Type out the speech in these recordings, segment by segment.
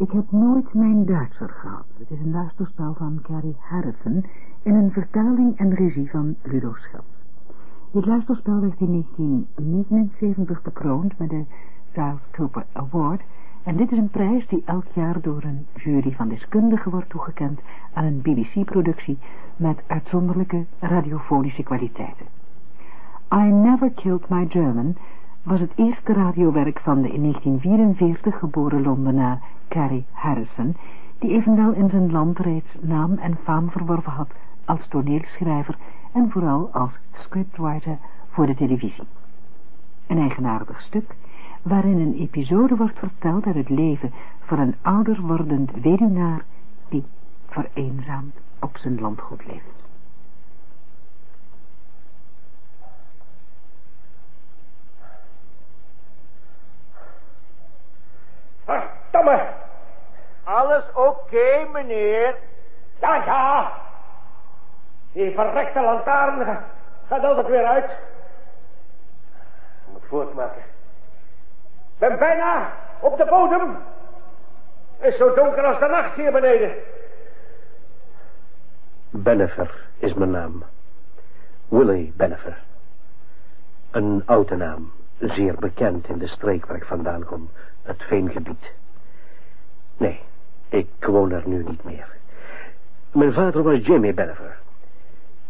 Ik heb nooit mijn Duitser gehad. Het is een luisterspel van Carrie Harrison in een vertaling en regie van Ludo Schap. Dit luisterspel werd in 1979 bekroond met de South Cooper Award en dit is een prijs die elk jaar door een jury van deskundigen wordt toegekend aan een BBC-productie met uitzonderlijke radiofonische kwaliteiten. I Never Killed My German was het eerste radiowerk van de in 1944 geboren Londenaar Carrie Harrison, die evenwel in zijn land reeds naam en faam verworven had als toneelschrijver en vooral als scriptwriter voor de televisie. Een eigenaardig stuk waarin een episode wordt verteld uit het leven van een ouder wordend weduwnaar die vereenzaamd op zijn landgoed leeft. Verdomme! Alles oké, meneer? Ja, ja. Die verrekte lantaarn gaat altijd weer uit. Ik moet voortmaken. Ben bijna op de bodem. Is zo donker als de nacht hier beneden. Bennefer is mijn naam. Willy Bennefer. Een oude naam, zeer bekend in de streek waar ik vandaan kom, het Veengebied. Nee, ik woon er nu niet meer. Mijn vader was Jimmy Bennefer.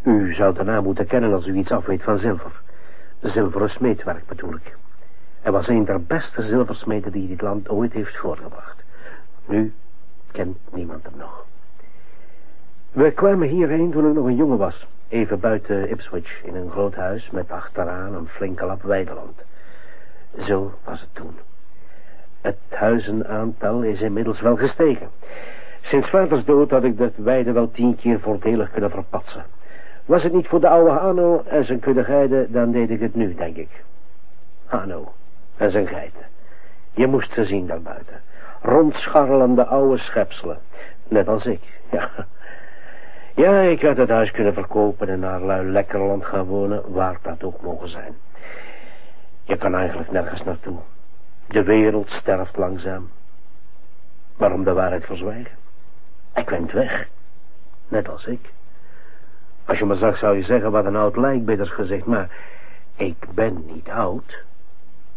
U zou de naam moeten kennen als u iets afweet van zilver. Zilveren smeedwerk bedoel ik. Hij was een der beste zilversmeden die dit land ooit heeft voortgebracht. Nu kent niemand hem nog. We kwamen hierheen toen ik nog een jongen was. Even buiten Ipswich in een groot huis met achteraan een flinke lap weideland. Zo was het toen. Het huizenaantal is inmiddels wel gestegen. Sinds vaders dood had ik dat weide wel tien keer voordelig kunnen verpatsen. Was het niet voor de oude Hanno en zijn kudde dan deed ik het nu, denk ik. Hanno en zijn geiten. Je moest ze zien daarbuiten. Rondscharrelende oude schepselen. Net als ik, ja. Ja, ik had het huis kunnen verkopen en naar lui Lekkerland gaan wonen, waar dat ook mogen zijn. Je kan eigenlijk nergens naartoe. De wereld sterft langzaam. Waarom de waarheid verzwijgen? Ik went weg. Net als ik. Als je me zag zou je zeggen wat een oud lijkbidders gezegd, maar ik ben niet oud.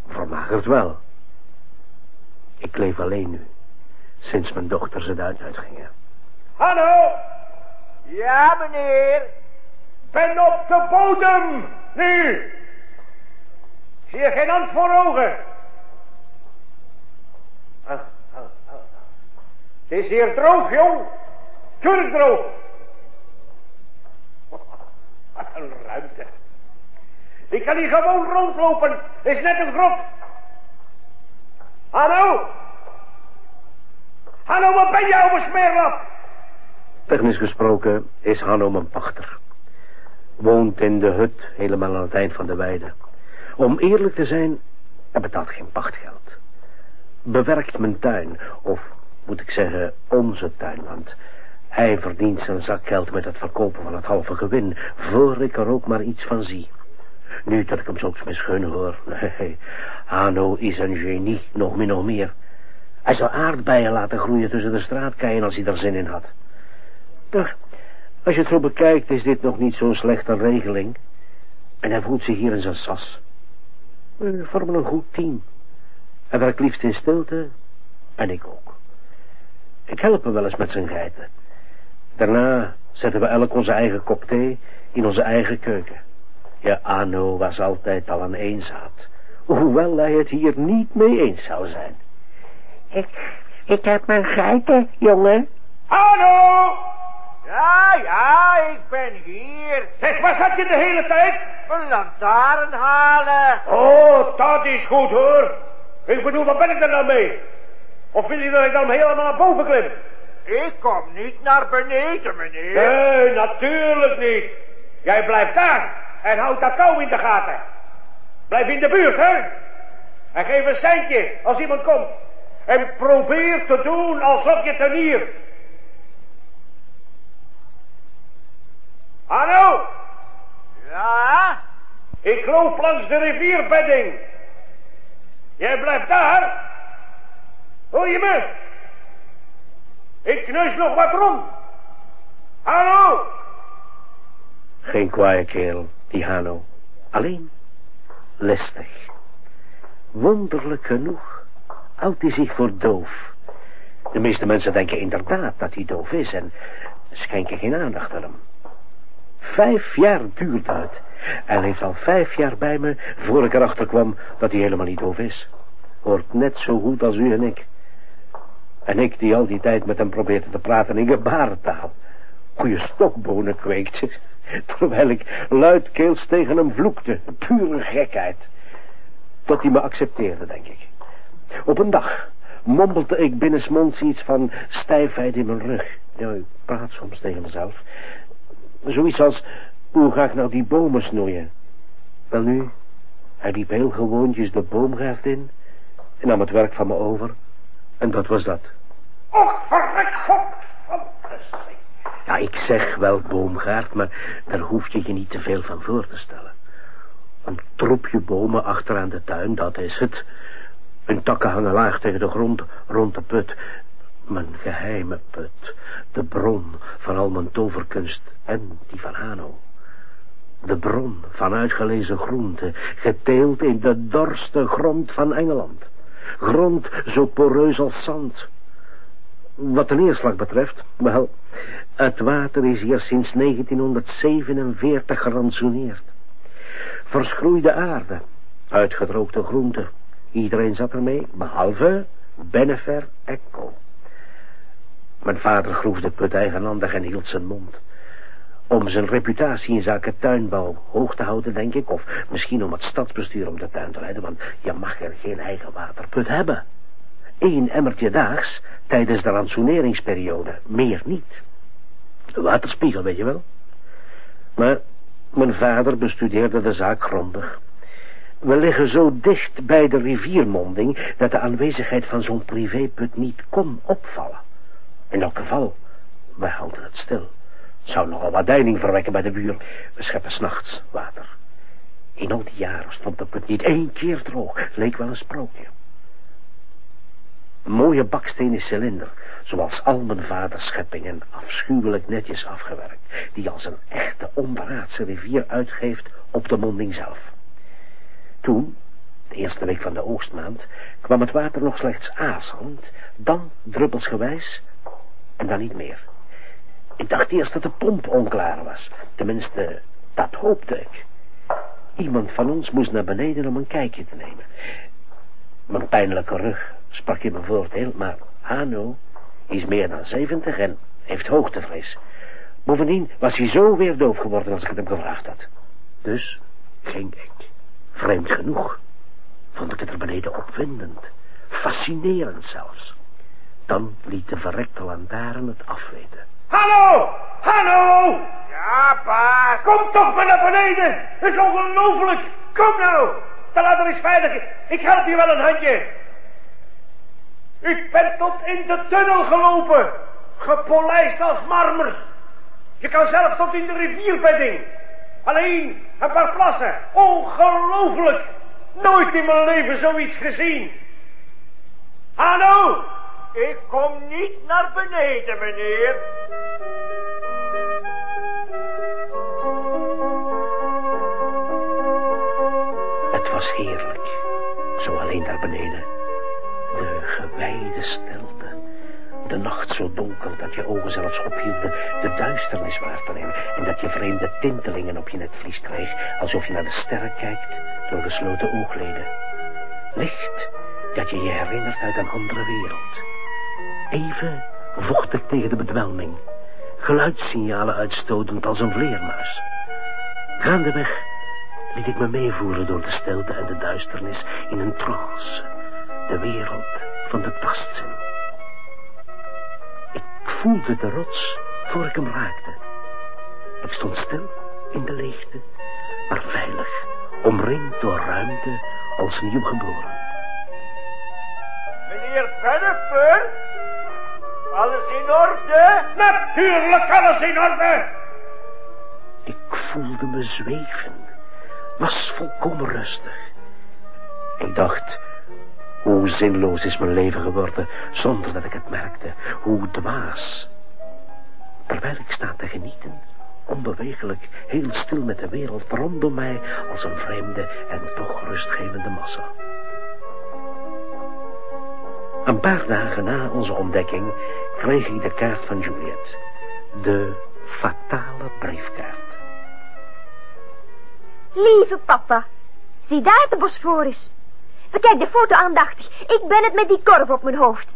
Vermagerd wel. Ik leef alleen nu. Sinds mijn dochters het uit uitgingen. Hallo! Ja, meneer. Ben op de bodem! Nu! Zie je geen hand voor ogen? Het is hier droog, jong. Tuurlijk droog. Wat een ruimte. Ik kan hier gewoon rondlopen. Is net een grot. Hallo? Hallo, wat ben jij, oude smeerlap? Technisch gesproken is Hanno mijn pachter. Woont in de hut helemaal aan het eind van de weide. Om eerlijk te zijn, hij betaalt geen pachtgeld. Bewerkt mijn tuin, of moet ik zeggen onze tuin, want hij verdient zijn zakgeld met het verkopen van het halve gewin, voor ik er ook maar iets van zie. Nu dat ik hem zulks misgun hoor, nee, Hanno is een genie, nog min nog meer. Hij zou aardbeien laten groeien tussen de straatkeien als hij er zin in had. Toch, als je het zo bekijkt, is dit nog niet zo'n slechte regeling. En hij voelt zich hier in zijn sas. We vormen een goed team. Hij werkt liefst in stilte, en ik ook. Ik help hem wel eens met zijn geiten. Daarna zetten we elk onze eigen kop thee in onze eigen keuken. Ja, Anno was altijd al een eenzaad. Hoewel hij het hier niet mee eens zou zijn. Ik, ik heb mijn geiten, jongen. Hallo! Ja, ja, ik ben hier. Zeg, waar zat je de hele tijd? Een lantaarn halen. Oh, dat is goed hoor. Ik bedoel, wat ben ik er nou mee? Of wil je dat ik dan helemaal naar boven klim? Ik kom niet naar beneden, meneer. Nee, natuurlijk niet. Jij blijft daar en houdt dat kou in de gaten. Blijf in de buurt, hè? En geef een centje als iemand komt. En probeer te doen alsof je tenier. Hallo? Ja? Ik loop langs de rivierbedding. Jij blijft daar. Hoor je me? Ik kneus nog wat rond. Hallo? Geen kwaaie kerel, die Hano. Alleen listig. Wonderlijk genoeg houdt hij zich voor doof. De meeste mensen denken inderdaad dat hij doof is en schenken geen aandacht aan hem. Vijf jaar duurt het. Hij leeft al vijf jaar bij me voor ik erachter kwam dat hij helemaal niet doof is. Hoort net zo goed als u en ik. En ik die al die tijd met hem probeerde te praten in gebarentaal. Goeie stokbonen kweekte. Terwijl ik luidkeels tegen hem vloekte. Pure gekheid. Tot hij me accepteerde, denk ik. Op een dag mompelde ik binnensmonds iets van stijfheid in mijn rug. Ja, ik praat soms tegen mezelf. Zoiets als, hoe ga ik nou die bomen snoeien? Wel nu, hij liep heel gewoontjes de boomgaard in en nam het werk van me over. En dat was dat. Och, verrek, god van Ja, ik zeg wel boomgaard, maar daar hoef je je niet te veel van voor te stellen. Een troepje bomen achteraan de tuin, dat is het. Hun takken hangen laag tegen de grond rond de put. Mijn geheime put. De bron van al mijn toverkunst en die van Hano. De bron van uitgelezen groente, geteeld in de dorste grond van Engeland. Grond zo poreus als zand. Wat de neerslag betreft, wel, het water is hier sinds 1947 gerantsoeneerd. Verschroeide aarde, uitgedroogde groenten, Iedereen zat ermee, behalve Benefer Echo. Mijn vader groef de put eigenhandig en hield zijn mond. Om zijn reputatie in zaken tuinbouw hoog te houden, denk ik. Of misschien om het stadsbestuur om de tuin te leiden, want je mag er geen eigen waterput hebben. Eén emmertje daags tijdens de ransoneringsperiode, meer niet. De waterspiegel, weet je wel. Maar mijn vader bestudeerde de zaak grondig. We liggen zo dicht bij de riviermonding... dat de aanwezigheid van zo'n privéput niet kon opvallen. In elk geval, wij houden het stil. Zou nogal wat deining verwekken bij de buur. We scheppen s'nachts water. In al die jaren stond de put niet één keer droog. Het leek wel een sprookje. Een mooie bakstenen cilinder, zoals al mijn vaders scheppingen, afschuwelijk netjes afgewerkt, die als een echte onderaardse rivier uitgeeft op de monding zelf. Toen, de eerste week van de oogstmaand, kwam het water nog slechts aarzelend, dan druppelsgewijs en dan niet meer. Ik dacht eerst dat de pomp onklaar was. Tenminste, dat hoopte ik. Iemand van ons moest naar beneden om een kijkje te nemen. Mijn pijnlijke rug sprak in mijn voordeel, maar Hano is meer dan zeventig en heeft hoogtevrees. Bovendien was hij zo weer doof geworden als ik het hem gevraagd had. Dus ging ik. Vreemd genoeg vond ik het er beneden opwindend, fascinerend zelfs. Dan liet de verrekte lantaarn het afweten. Hallo! Hallo! Ja, pa. Kom toch maar naar beneden! Het is ongelooflijk! Kom nou! De ladder is veilig. Ik help je wel een handje. Ik ben tot in de tunnel gelopen. Gepolijst als marmer. Je kan zelf tot in de rivierbedding. Alleen een paar plassen. Ongelooflijk. Nooit in mijn leven zoiets gezien. Hallo. Ik kom niet naar beneden, meneer. Het was heerlijk. Zo alleen daar beneden. De gewijde stilte. De nacht zo donker dat je ogen zelfs ophielden de duisternis waar te nemen. En dat je vreemde tintelingen op je netvlies kreeg. Alsof je naar de sterren kijkt door gesloten oogleden. Licht dat je je herinnert uit een andere wereld. Even vochtig tegen de bedwelming. Geluidssignalen uitstotend als een vleermuis. Gaandeweg liet ik me meevoeren door de stilte en de duisternis in een trance. De wereld van de tastzin. Ik voelde de rots voor ik hem raakte. Ik stond stil in de leegte, maar veilig, omringd door ruimte als nieuw geboren. Meneer Pennefer? Alles in orde? Natuurlijk alles in orde. Ik voelde me zweven, was volkomen rustig. Ik dacht, Hoe zinloos is mijn leven geworden, zonder dat ik het merkte. Hoe dwaas. Terwijl ik sta te genieten, onbewegelijk, heel stil met de wereld rondom mij, als een vreemde en toch rustgevende massa. Een paar dagen na onze ontdekking kreeg ik de kaart van Juliet. De fatale briefkaart. Lieve papa, zie daar de Bosforus. Bekijk de foto aandachtig. Ik ben het met die korf op mijn hoofd.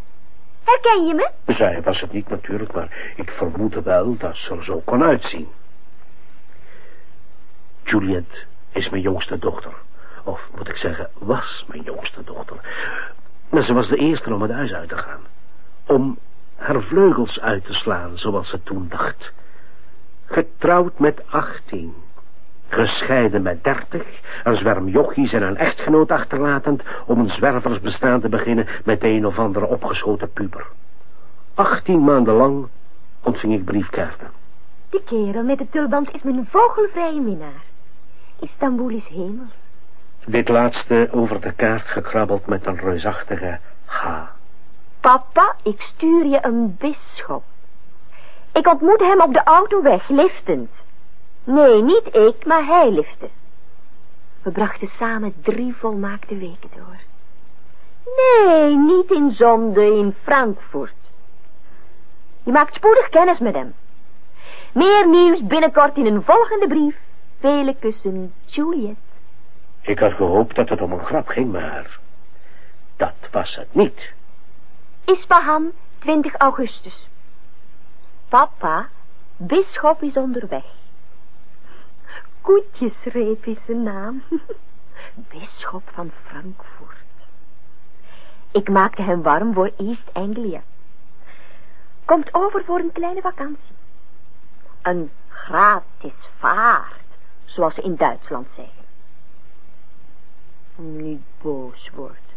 Herken je me? Zij was het niet natuurlijk, maar ik vermoedde wel dat ze er zo kon uitzien. Juliet is mijn jongste dochter. Of moet ik zeggen, was mijn jongste dochter. Maar ze was de eerste om het huis uit te gaan. Om haar vleugels uit te slaan, zoals ze toen dacht. Getrouwd met achttien. Gescheiden met dertig, een zwerm jochies en een echtgenoot achterlatend... om een zwerversbestaan te beginnen met een of andere opgeschoten puber. Achttien maanden lang ontving ik briefkaarten. Die kerel met de tulband is mijn vogelvrije minnaar. Istanbul is hemel. Dit laatste over de kaart gekrabbeld met een reusachtige H. Papa, ik stuur je een bisschop. Ik ontmoet hem op de autoweg, liftend. Nee, niet ik, maar hij lifte. We brachten samen drie volmaakte weken door. Nee, niet in zonde, in Frankfurt. Je maakt spoedig kennis met hem. Meer nieuws binnenkort in een volgende brief. Vele kussen, Juliet. Ik had gehoopt dat het om een grap ging, maar dat was het niet. Isfahan, 20 augustus. Papa, bisschop is onderweg. Koetjesreep is zijn naam. Bisschop van Frankfurt. Ik maakte hem warm voor East Anglia. Komt over voor een kleine vakantie. Een gratis vaart, zoals ze in Duitsland zeggen. Niet boos wordt.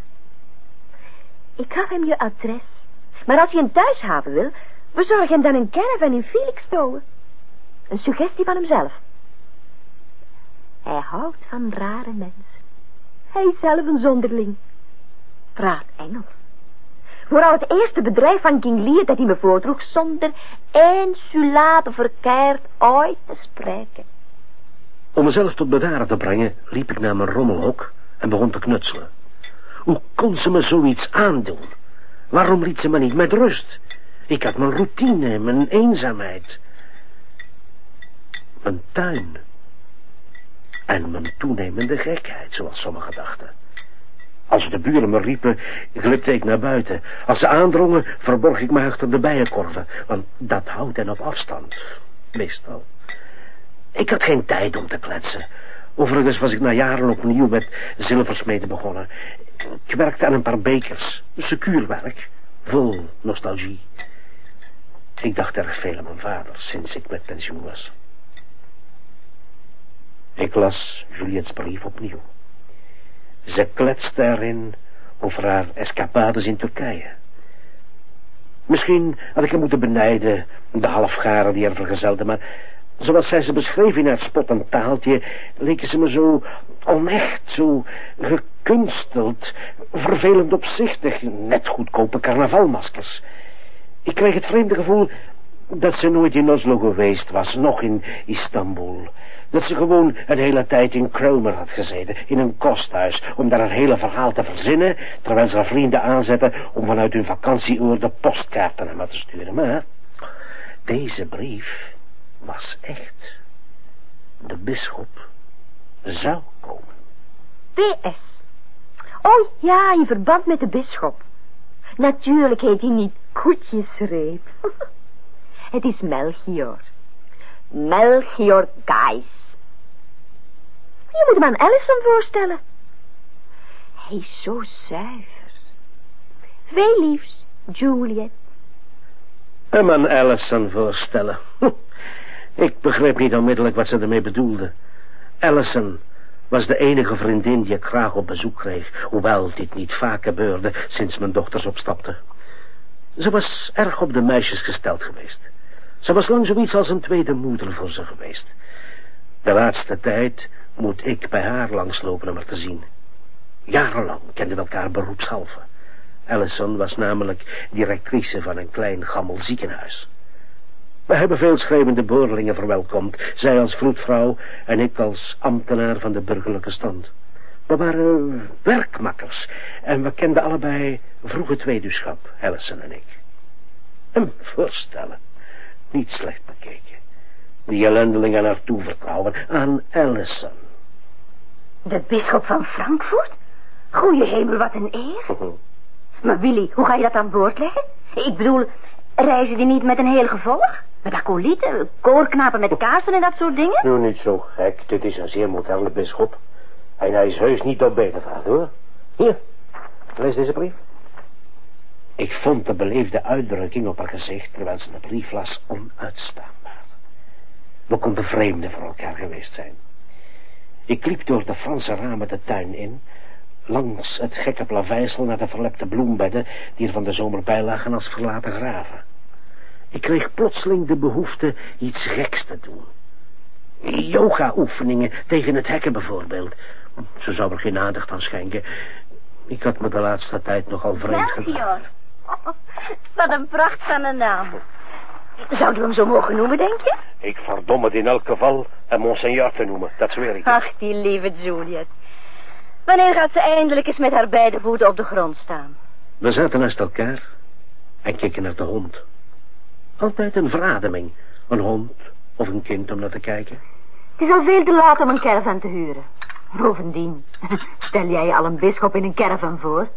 Ik gaf hem je adres. Maar als je een thuishaven wil, bezorg hem dan een caravan in Felixstowe. Een suggestie van hemzelf. Hij houdt van rare mensen. Hij is zelf een zonderling. Praat Engels. Vooral het eerste bedrijf van King Lear dat hij me voordroeg zonder één verkeerd ooit te spreken. Om mezelf tot bedaren te brengen, liep ik naar mijn rommelhok en begon te knutselen. Hoe kon ze me zoiets aandoen? Waarom liet ze me niet met rust? Ik had mijn routine, mijn eenzaamheid. Mijn tuin. En mijn toenemende gekheid, zoals sommigen dachten. Als de buren me riepen, glipte ik naar buiten. Als ze aandrongen, verborg ik me achter de bijenkorven. Want dat houdt hen op afstand. Meestal. Ik had geen tijd om te kletsen. Overigens was ik na jaren opnieuw met zilversmeden begonnen. Ik werkte aan een paar bekers. Secuur werk. Vol nostalgie. Ik dacht erg veel aan mijn vader, sinds ik met pensioen was. Ik las Juliet's brief opnieuw. Ze kletste erin over haar escapades in Turkije. Misschien had ik hem moeten benijden, de halfgaren die er vergezelden, maar zoals zij ze beschreef in haar spottend taaltje, leken ze me zo onecht, zo gekunsteld, vervelend opzichtig, net goedkope carnavalmaskers. Ik kreeg het vreemde gevoel dat ze nooit in Oslo geweest was, nog in Istanbul. Dat ze gewoon een hele tijd in Cromer had gezeten, in een kosthuis, om daar een hele verhaal te verzinnen, terwijl ze haar vrienden aanzetten om vanuit hun vakantieuur de postkaarten naar me te sturen. Maar deze brief was echt. De bisschop zou komen. PS. Oh ja, in verband met de bisschop. Natuurlijk heet hij niet koetjesreep. Het is Melchior. Melchior Gijs. Je moet hem aan Allison voorstellen. Hij is zo zuiver. Veel liefs, Juliet. Hem aan Allison voorstellen. Ik begreep niet onmiddellijk wat ze ermee bedoelde. Allison was de enige vriendin die ik graag op bezoek kreeg, hoewel dit niet vaak gebeurde sinds mijn dochters opstapten. Ze was erg op de meisjes gesteld geweest. Ze was lang zoiets als een tweede moeder voor ze geweest. De laatste tijd moet ik bij haar langslopen om haar te zien. Jarenlang kenden we elkaar beroepshalve. Allison was namelijk directrice van een klein gammel ziekenhuis. We hebben veel schreeuwende boorlingen verwelkomd, zij als vroedvrouw en ik als ambtenaar van de burgerlijke stand. We waren werkmakkers en we kenden allebei vroege tweeduurschap, Allison en ik. En voorstellen, niet slecht bekeken. Die ellendeling aan haar toevertrouwen, aan Allison. De bisschop van Frankfurt? Goeie hemel, wat een eer. Maar Willy, hoe ga je dat aan boord leggen? Ik bedoel, reizen die niet met een heel gevolg? Met acolyten, koorknapen met kaarsen en dat soort dingen? Nu niet zo gek, dit is een zeer moderne bisschop. En hij is heus niet op bedevaart, hoor. Hier, lees deze brief. Ik vond de beleefde uitdrukking op haar gezicht terwijl ze de brief las onuitstaanbaar. We konden vreemden voor elkaar geweest zijn. Ik liep door de Franse ramen de tuin in, langs het gekke plaveisel naar de verlepte bloembedden die er van de zomer bij lagen als verlaten graven. Ik kreeg plotseling de behoefte iets geks te doen. Yoga-oefeningen tegen het hekken bijvoorbeeld. Ze zou er geen aandacht aan schenken. Ik had me de laatste tijd nogal vreemd gedaan. Melchior. Wat een pracht van een naam. Zouden we hem zo mogen noemen, denk je? Ik verdom het in elk geval en monseigneur te noemen, dat zweer ik. Ach, die lieve Juliet. Wanneer gaat ze eindelijk eens met haar beide voeten op de grond staan? We zaten naast elkaar en keken naar de hond. Altijd een verademing, een hond of een kind om naar te kijken. Het is al veel te laat om een caravan te huren. Bovendien, stel jij je al een bisschop in een caravan voor?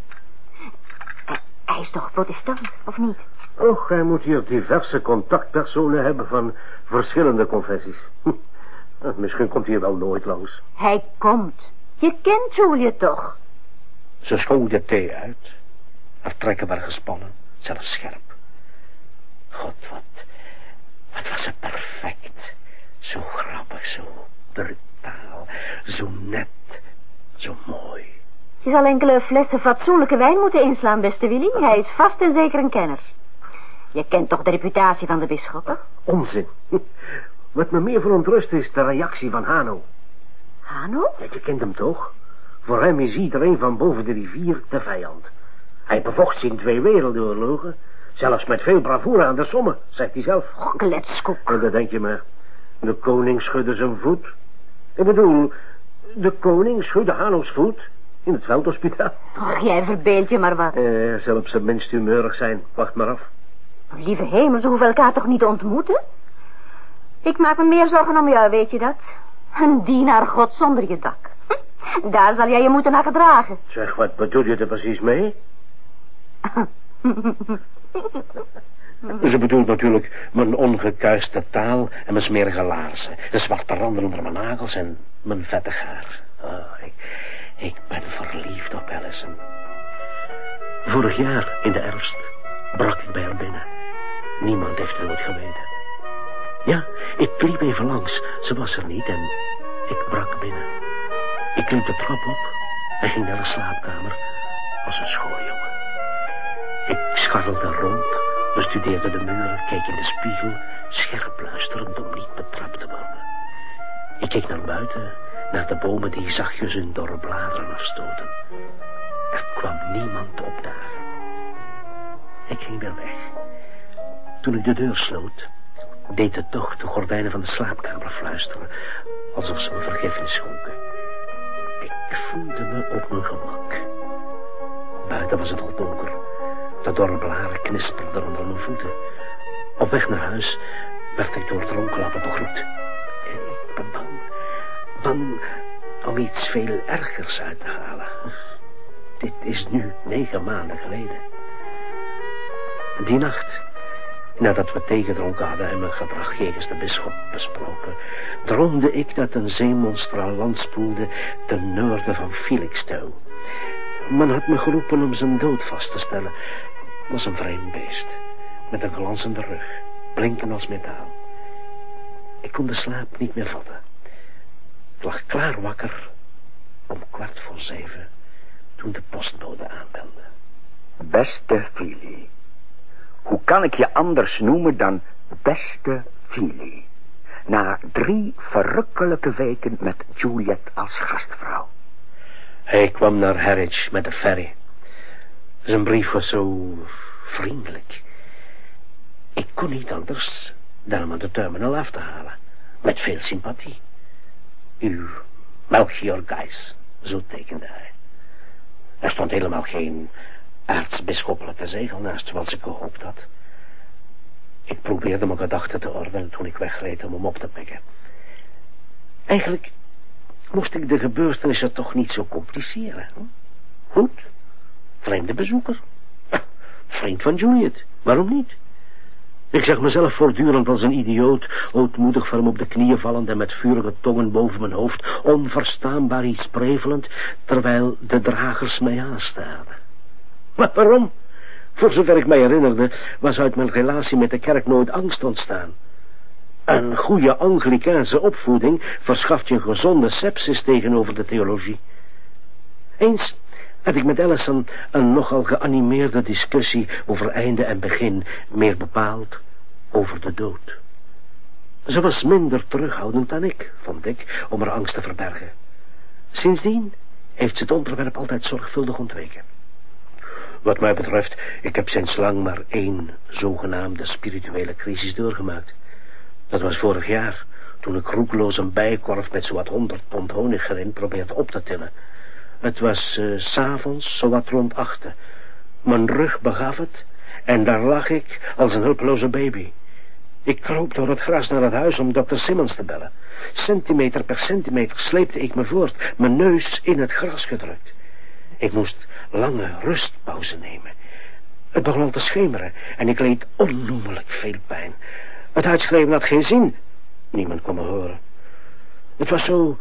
Hij- Hij is toch protestant, of niet? Och, hij moet hier diverse contactpersonen hebben van verschillende confessies. Eh, Misschien komt hij wel nooit langs. Hij komt. Je kent Juliet toch? Ze schonk de thee uit. Haar trekken waren gespannen, zelfs scherp. God, wat, wat was ze perfect. Zo grappig, zo brutaal, zo net, zo mooi. Je zal enkele flessen fatsoenlijke wijn moeten inslaan, beste Willy. Hij is vast en zeker een kenner. Je kent toch de reputatie van de bisschop? Onzin. Wat me meer verontrust is de reactie van Hano. Hano? Ja, je kent hem toch? Voor hem is iedereen van boven de rivier de vijand. Hij bevocht zich in twee wereldoorlogen. Zelfs met veel bravoure aan de sommen, zegt hij zelf. Och, kletskoek. En dat denk je maar. De koning schudde zijn voet. Ik bedoel, de koning schudde Hano's voet in het veldhospitaal. Och, jij verbeeld je maar wat. Eh, zal op zijn minst humeurig zijn. Wacht maar af. Lieve hemel, ze hoeven elkaar toch niet ontmoeten? Ik maak me meer zorgen om jou, weet je dat? Een dienaar god zonder je dak. Hm, Daar zal jij je moeten naar gedragen. Zeg, wat bedoel je er precies mee? Ze bedoelt natuurlijk mijn ongekuiste taal en mijn smerige laarzen. De zwarte randen onder mijn nagels en mijn vettig haar. Oh, ik, ik ben verliefd op Allison. Vorig jaar, in de herfst, brak ik bij haar binnen. Niemand heeft het geweten. Ja, ik liep even langs. Ze was er niet en ik brak binnen. Ik liep de trap op en ging naar de slaapkamer als een schooljongen. Ik scharrelde rond, bestudeerde de muren, keek in de spiegel, scherp luisterend om niet betrapt te worden. Ik keek naar buiten, naar de bomen die zachtjes hun dorre bladeren afstoten. Er kwam niemand opdagen. Ik ging weer weg. Toen ik de deur sloot, deed het toch de gordijnen van de slaapkamer fluisteren, alsof ze me vergiffenis schonken. Ik voelde me op mijn gemak. Buiten was het al donker. De dorre blaren knisperden onder mijn voeten. Op weg naar huis werd ik door het begroet. Ik ben bang, bang om iets veel ergers uit te halen. Dit is nu negen maanden geleden. Die nacht, nadat we tegedronken hadden en mijn gedrag jegens de bisschop besproken, droomde ik dat een zeemonster aan land spoelde ten noorden van Felixstowe. Men had me geroepen om zijn dood vast te stellen. Was een vreemd beest, met een glanzende rug, blinken als metaal. Ik kon de slaap niet meer vatten. Ik lag klaar wakker om kwart voor zeven, toen de postbode aanbelde. Beste Fili. Hoe kan ik je anders noemen dan beste Fili? Na drie verrukkelijke weken met Juliet als gastvrouw. Hij kwam naar Harwich met de ferry. Zijn brief was zo vriendelijk. Ik kon niet anders dan hem aan de terminal af te halen. Met veel sympathie. Uw Melchior Gijs, zo tekende hij. Er stond helemaal geen aartsbisschoppelijke zegel naast, zoals ik gehoopt had. Ik probeerde mijn gedachten te ordenen toen ik wegreed om hem op te pikken. Eigenlijk moest ik de gebeurtenissen toch niet zo compliceren. Goed, vreemde bezoeker. Vriend van Juliet, waarom niet? Ik zag mezelf voortdurend als een idioot, ootmoedig voor hem op de knieën vallend en met vurige tongen boven mijn hoofd, onverstaanbaar iets prevelend, terwijl de dragers mij aanstaarden. Maar waarom? Voor zover ik mij herinnerde, was uit mijn relatie met de kerk nooit angst ontstaan. Een goede Anglikaanse opvoeding verschaft je een gezonde sepsis tegenover de theologie. Eens had ik met Ellison een nogal geanimeerde discussie over einde en begin, meer bepaald over de dood. Ze was minder terughoudend dan ik, vond ik, om haar angst te verbergen. Sindsdien heeft ze het onderwerp altijd zorgvuldig ontweken. Wat mij betreft, ik heb sinds lang maar één zogenaamde spirituele crisis doorgemaakt. Dat was vorig jaar, toen ik roekeloos een bijenkorf met zowat honderd pond honig erin probeerde op te tillen. Het was uh, s'avonds, zowat rond achten. Mijn rug begaf het en daar lag ik als een hulpeloze baby. Ik kroop door het gras naar het huis om dokter Simmons te bellen. Centimeter per centimeter sleepte ik me voort, mijn neus in het gras gedrukt. Ik moest lange rustpauze nemen. Het begon al te schemeren en ik leed onnoemelijk veel pijn. Het uitschreeuwen had geen zin. Niemand kon me horen. Het was zo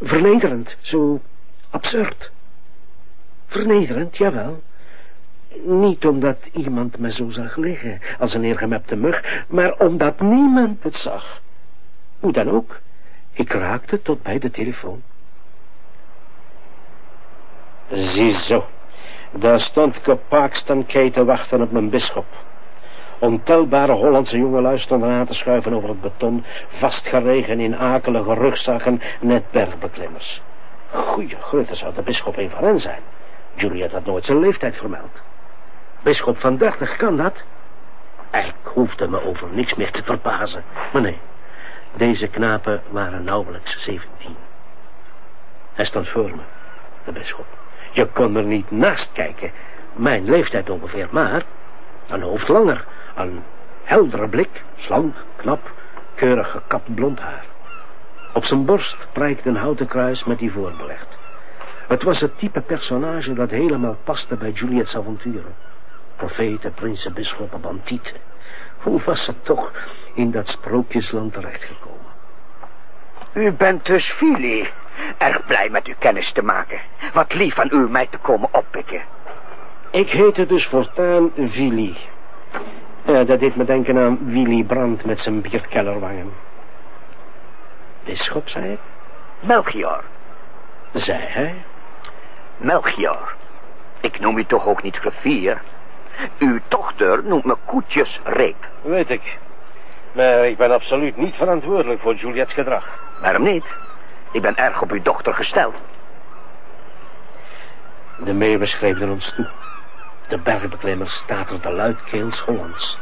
vernederend, zo absurd. Vernederend, jawel. Niet omdat iemand me zo zag liggen als een neergemepte mug, maar omdat niemand het zag. Hoe dan ook, ik raakte tot bij de telefoon. Ziezo, daar stond Paxton Kate te wachten op mijn bisschop. Ontelbare Hollandse jongelui stonden aan te schuiven over het beton, vastgeregen in akelige rugzakken, net bergbeklimmers. Goeie grote zou de bisschop een van hen zijn. Juliet had nooit zijn leeftijd vermeld. Bisschop van dertig, kan dat? Ik hoefde me over niks meer te verbazen. Maar nee, deze knapen waren nauwelijks zeventien. Hij stond voor me, de bisschop. Je kon er niet naast kijken. Mijn leeftijd ongeveer, maar een hoofd langer. Een heldere blik, slank, knap, keurig gekapt blond haar. Op zijn borst prijkte een houten kruis met die voorbelegd. Het was het type personage dat helemaal paste bij Juliet's avonturen. Profeten, prinsen, bisschoppen, bandieten. Hoe was ze toch in dat sprookjesland terechtgekomen? U bent dus Fili. Erg blij met u kennis te maken. Wat lief van u mij te komen oppikken. Ik heette dus voortaan Willy. Ja, dat deed me denken aan Willy Brandt met zijn bierkellerwangen. Bisschop, zei ik? Melchior. Zei hij? Melchior. Ik noem u toch ook niet griffier? Uw dochter noemt me koetjes reep. Weet ik. Maar ik ben absoluut niet verantwoordelijk voor Juliet's gedrag. Waarom niet? Ik ben erg op uw dochter gesteld. De meeuwen schreefden ons toe. De bergbeklimmers staterden luidkeels Hollands.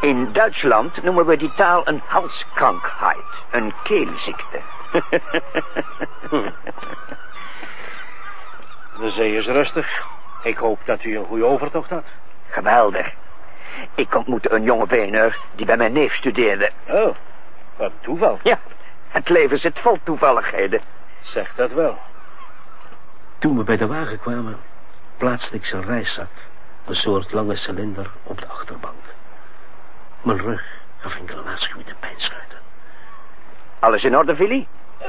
In Duitsland noemen we die taal een halskrankheid, een keelziekte. De zee is rustig. Ik hoop dat u een goede overtocht had. Geweldig. Ik ontmoette een jonge beener die bij mijn neef studeerde. Oh, wat toeval. Ja, het leven zit vol toevalligheden. Zeg dat wel. Toen we bij de wagen kwamen, plaatste ik zijn reiszak, een soort lange cilinder, op de achterbank. Mijn rug gaf enkele waarschuwende pijnschuiten. Alles in orde, Willy? Uh,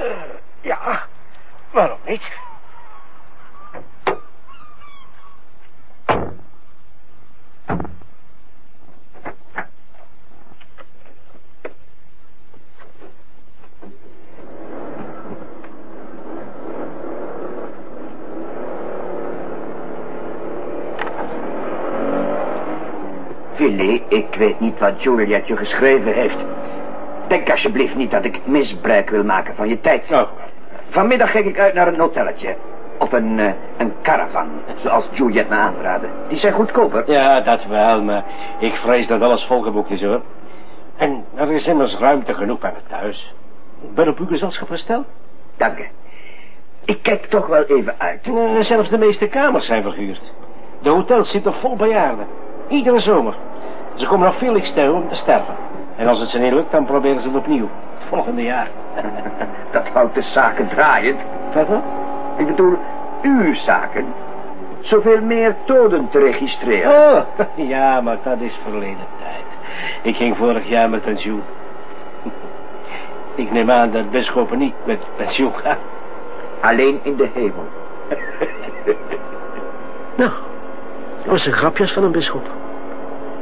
ja, waarom niet? Willy, ik weet niet wat Juliet je geschreven heeft. Denk alsjeblieft niet dat ik misbruik wil maken van je tijd. Nou. Vanmiddag ging ik uit naar een hotelletje. Of een, uh, een caravan, zoals Juliet me aanraadde. Die zijn goedkoper. Ja, dat wel, maar ik vrees dat alles volgeboekt is, hoor. En er is immers ruimte genoeg bij me thuis. Ik ben op uw gezelschap gesteld. Dank u. Ik kijk toch wel even uit. Uh, zelfs de meeste kamers zijn verhuurd. De hotels zitten vol bejaarden. Iedere zomer. Ze komen nog Felix tegen om te sterven. En als het ze niet lukt, dan proberen ze het opnieuw. Het volgende jaar. Dat houdt de zaken draaiend. Wat Ik bedoel, uw zaken. Zoveel meer doden te registreren. Oh, ja, maar dat is verleden tijd. Ik ging vorig jaar met pensioen. Ik neem aan dat bisschoppen niet met pensioen gaan. Alleen in de hemel. nou, dat was een grapjes van een bisschop.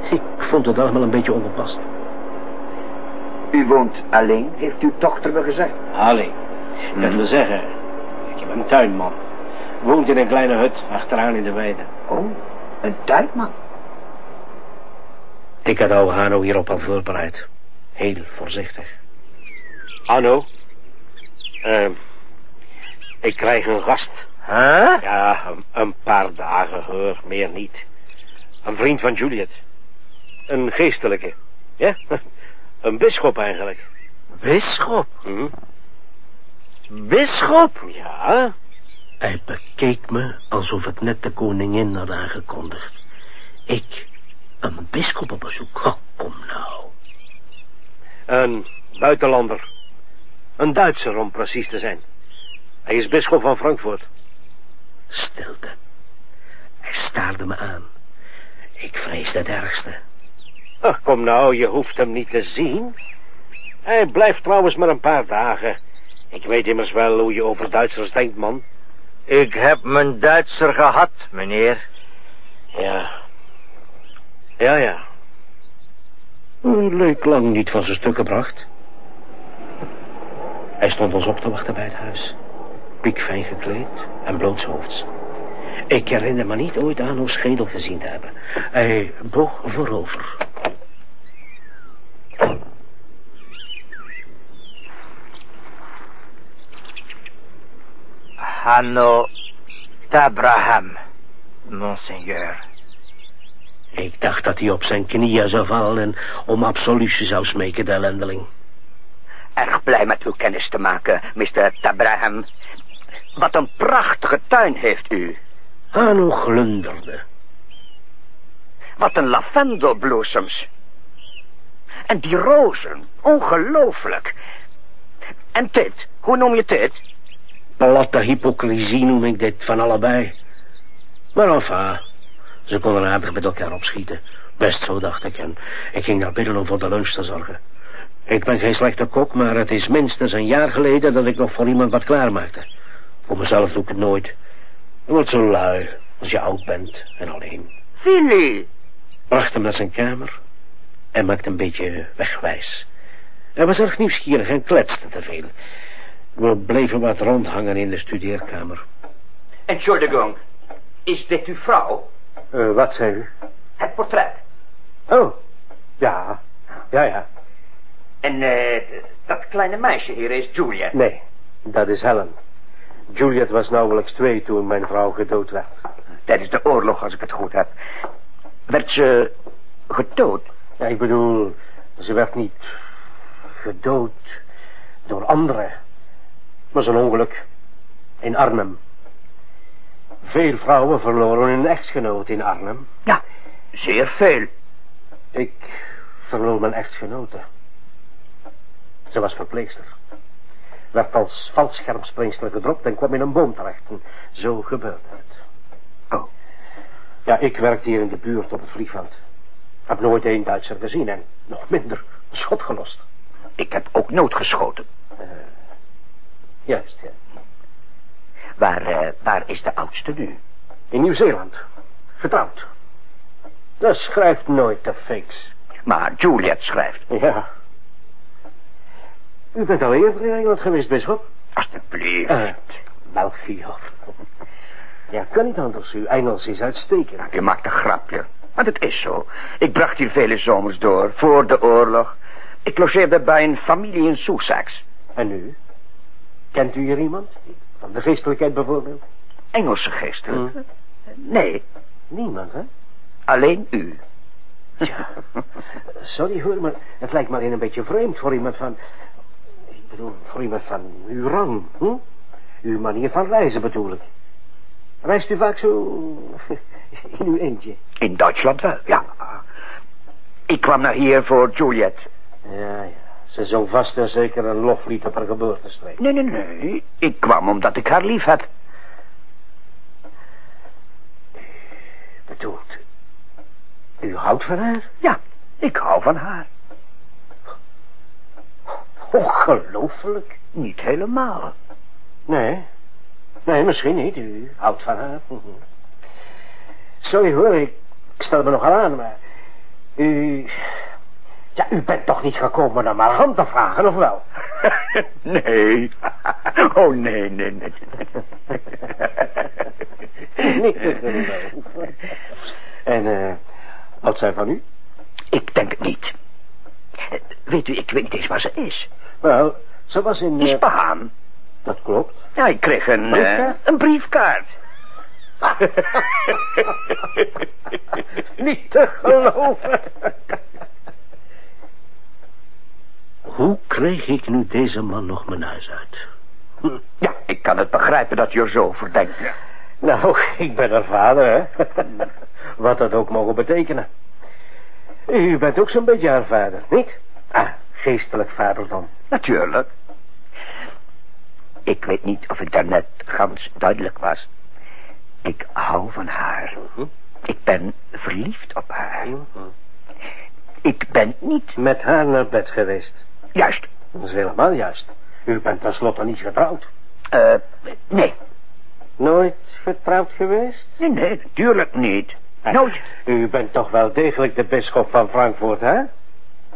Ik vond het allemaal een beetje ongepast. U woont alleen, heeft uw dochter me gezegd? Alleen. Dat wil zeggen, ik heb een tuinman. Woont in een kleine hut achteraan in de weide. Oh, een tuinman? Ik had oude Hano hierop al voorbereid. Heel voorzichtig. Hanno, uh, ik krijg een gast. Huh? Ja, een, een paar dagen, hoor, meer niet. Een vriend van Juliet. Een geestelijke. Ja, een bisschop eigenlijk. Bisschop? Hm? Bisschop? Ja. Hij bekeek me alsof het net de koningin had aangekondigd. Ik, een bisschop op bezoek. Oh, kom nou. Een buitenlander. Een Duitser, om precies te zijn. Hij is bisschop van Frankfurt. Stilte. Hij staarde me aan. Ik vreesde het ergste. Ach, kom nou, je hoeft hem niet te zien. Hij blijft trouwens maar een paar dagen. Ik weet immers wel hoe je over Duitsers denkt, man. Ik heb mijn Duitser gehad, meneer. Ja. Ja, ja. Leuk lang niet van zijn stuk gebracht. Hij stond ons op te wachten bij het huis. Piekfijn gekleed en blootshoofds. Ik herinner me niet ooit aan ons schedel gezien te hebben. Hij boog voorover. Hanno Tabraham, monseigneur. Ik dacht dat hij op zijn knieën zou vallen en om absolutie zou smeken, de ellendeling. Erg blij met uw kennis te maken, Mr. Tabraham. Wat een prachtige tuin heeft u. Hanno glunderde. Wat een lavendelbloesems. En die rozen, ongelooflijk. En dit, hoe noem je dit? Platte hypocrisie noem ik dit, van allebei. Maar enfin, ze konden aardig met elkaar opschieten. Best zo, dacht ik, en ik ging naar binnen om voor de lunch te zorgen. Ik ben geen slechte kok, maar het is minstens een jaar geleden dat ik nog voor iemand wat klaarmaakte. Voor mezelf doe ik het nooit. Je wordt zo lui als je oud bent en alleen. Willy! Bracht hem naar zijn kamer en maakte een beetje wegwijs. Hij was erg nieuwsgierig en kletste te veel. We bleven wat rondhangen in de studeerkamer. Entschuldigung, is dit uw vrouw? Uh, wat zei u? Het portret. Oh, ja, ja, ja. En uh, dat kleine meisje hier is Juliet? Nee, dat is Helen. Juliet was nauwelijks twee toen mijn vrouw gedood werd. Tijdens de oorlog, als ik het goed heb. Werd ze gedood? Ja, ik bedoel, ze werd niet gedood door anderen. Was een ongeluk in Arnhem. Veel vrouwen verloren hun echtgenoot in Arnhem. Ja, zeer veel. Ik verloor mijn echtgenote. Ze was verpleegster. Werd als valschermspringster gedropt en kwam in een boom terecht. En zo gebeurde het. Oh. Ja, ik werkte hier in de buurt op het vliegveld. Heb nooit één Duitser gezien en nog minder een schot gelost. Ik heb ook nooit geschoten. Uh, juist, ja. Waar, uh, waar is de oudste nu? In Nieuw-Zeeland. Getrouwd. Dat schrijft nooit de fakes. Maar Juliet schrijft. Ja. U bent al eerder in Engeland geweest, bisschop? Alsjeblieft. Uh, Melchior. Ja, kan niet anders. Uw Engels is uitstekend. Je maakt een grapje. Maar het is zo. Ik bracht hier vele zomers door, voor de oorlog. Ik logeerde bij een familie in Sussex. En nu? Kent u hier iemand? Van de geestelijkheid bijvoorbeeld? Engelse geestelijke? Nee, Niemand, hè? alleen u. Ja. Sorry hoor, maar het lijkt me alleen een beetje vreemd voor iemand van... Ik bedoel, voor iemand van uw rang, hm? Uw manier van reizen bedoel ik. Reist u vaak zo in uw eentje? In Duitsland wel, ja. Ik kwam naar hier voor Juliet. Ja, ja. Ze zong vast en zeker een loflied op haar geboortestreek. Nee, nee, nee. Ik kwam omdat ik haar lief heb. Bedoelt, u houdt van haar? Ja, ik hou van haar. Ongelooflijk. Niet helemaal. Nee, nee, misschien niet. U houdt van haar. Sorry hoor, ik stel me nogal aan, maar... U... Ja, u bent toch niet gekomen om haar hand te vragen, of wel? nee. Oh, nee, nee, nee. niet te geloven. En, eh, wat zijn van u? Ik denk het niet. Weet u, ik weet niet eens waar ze is. Wel, ze was in... eh, Ispahan. dat klopt. Ja, ik kreeg een, eh, een briefkaart. niet te geloven. Hoe kreeg ik nu deze man nog mijn huis uit? Ja, ik kan het begrijpen dat je er zo over denkt. Nou, ik ben haar vader, hè. Wat dat ook mogen betekenen. U bent ook zo'n beetje haar vader, niet? Ah, geestelijk vader dan. Natuurlijk. Ik weet niet of ik daarnet gans duidelijk was. Ik hou van haar. Ik ben verliefd op haar. Ik ben niet... Met haar naar bed geweest. Juist. Dat is helemaal juist. U bent tenslotte niet getrouwd. Eh, nee. Nooit getrouwd geweest? Nee, nee, natuurlijk niet. Nooit. U bent toch wel degelijk de bisschop van Frankfurt, hè?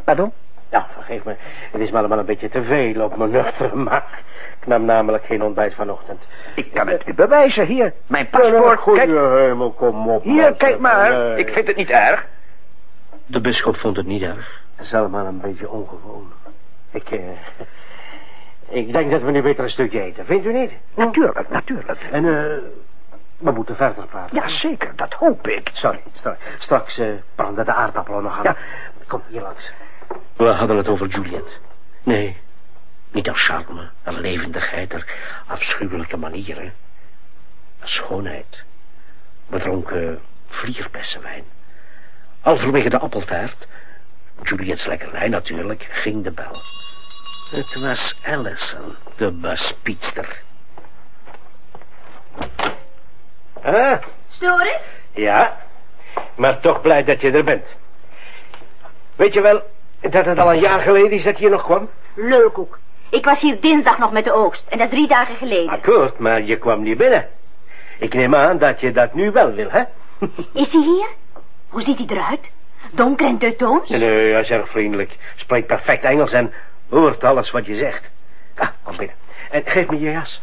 Pardon? Ja, vergeef me. Het is me allemaal een beetje te veel op mijn nuchtere maag. Ik nam namelijk geen ontbijt vanochtend. Ik kan het u bewijzen. Hier, mijn nou, paspoort. goeie Kijk, hemel, kom op. hier, man. kijk maar. Nee. Ik vind het niet erg. De bisschop vond het niet erg. Het is allemaal een beetje ongewoon. Ik, eh, ik denk dat we nu beter een stukje eten. Vindt u niet? Natuurlijk, natuurlijk. En, eh, we moeten verder praten. Ja, zeker. Dat hoop ik. Sorry, sorry. Straks eh branden de aardappelen nog aan. Ja. Kom, hier langs. We hadden het over Juliet. Nee, niet haar charme, haar levendigheid, haar afschuwelijke manieren. Haar schoonheid. We dronken vlierbessenwijn. Halverwege de appeltaart, Juliet's lekkernij natuurlijk, ging de bel. Het was Allison, de bespiedster. Stoor ik? ja, maar toch blij dat je er bent. Weet je wel dat het al een jaar geleden is dat je hier nog kwam? Leuk ook. Ik was hier dinsdag nog met de oogst. En dat is drie dagen geleden. Akkoord, maar je kwam niet binnen. Ik neem aan dat je dat nu wel wil, hè? Is hij hier? Hoe ziet hij eruit? Donker en teutoons? Nee, hij is erg vriendelijk. Spreekt perfect Engels en hoort alles wat je zegt. Ah, kom binnen. En geef me je jas.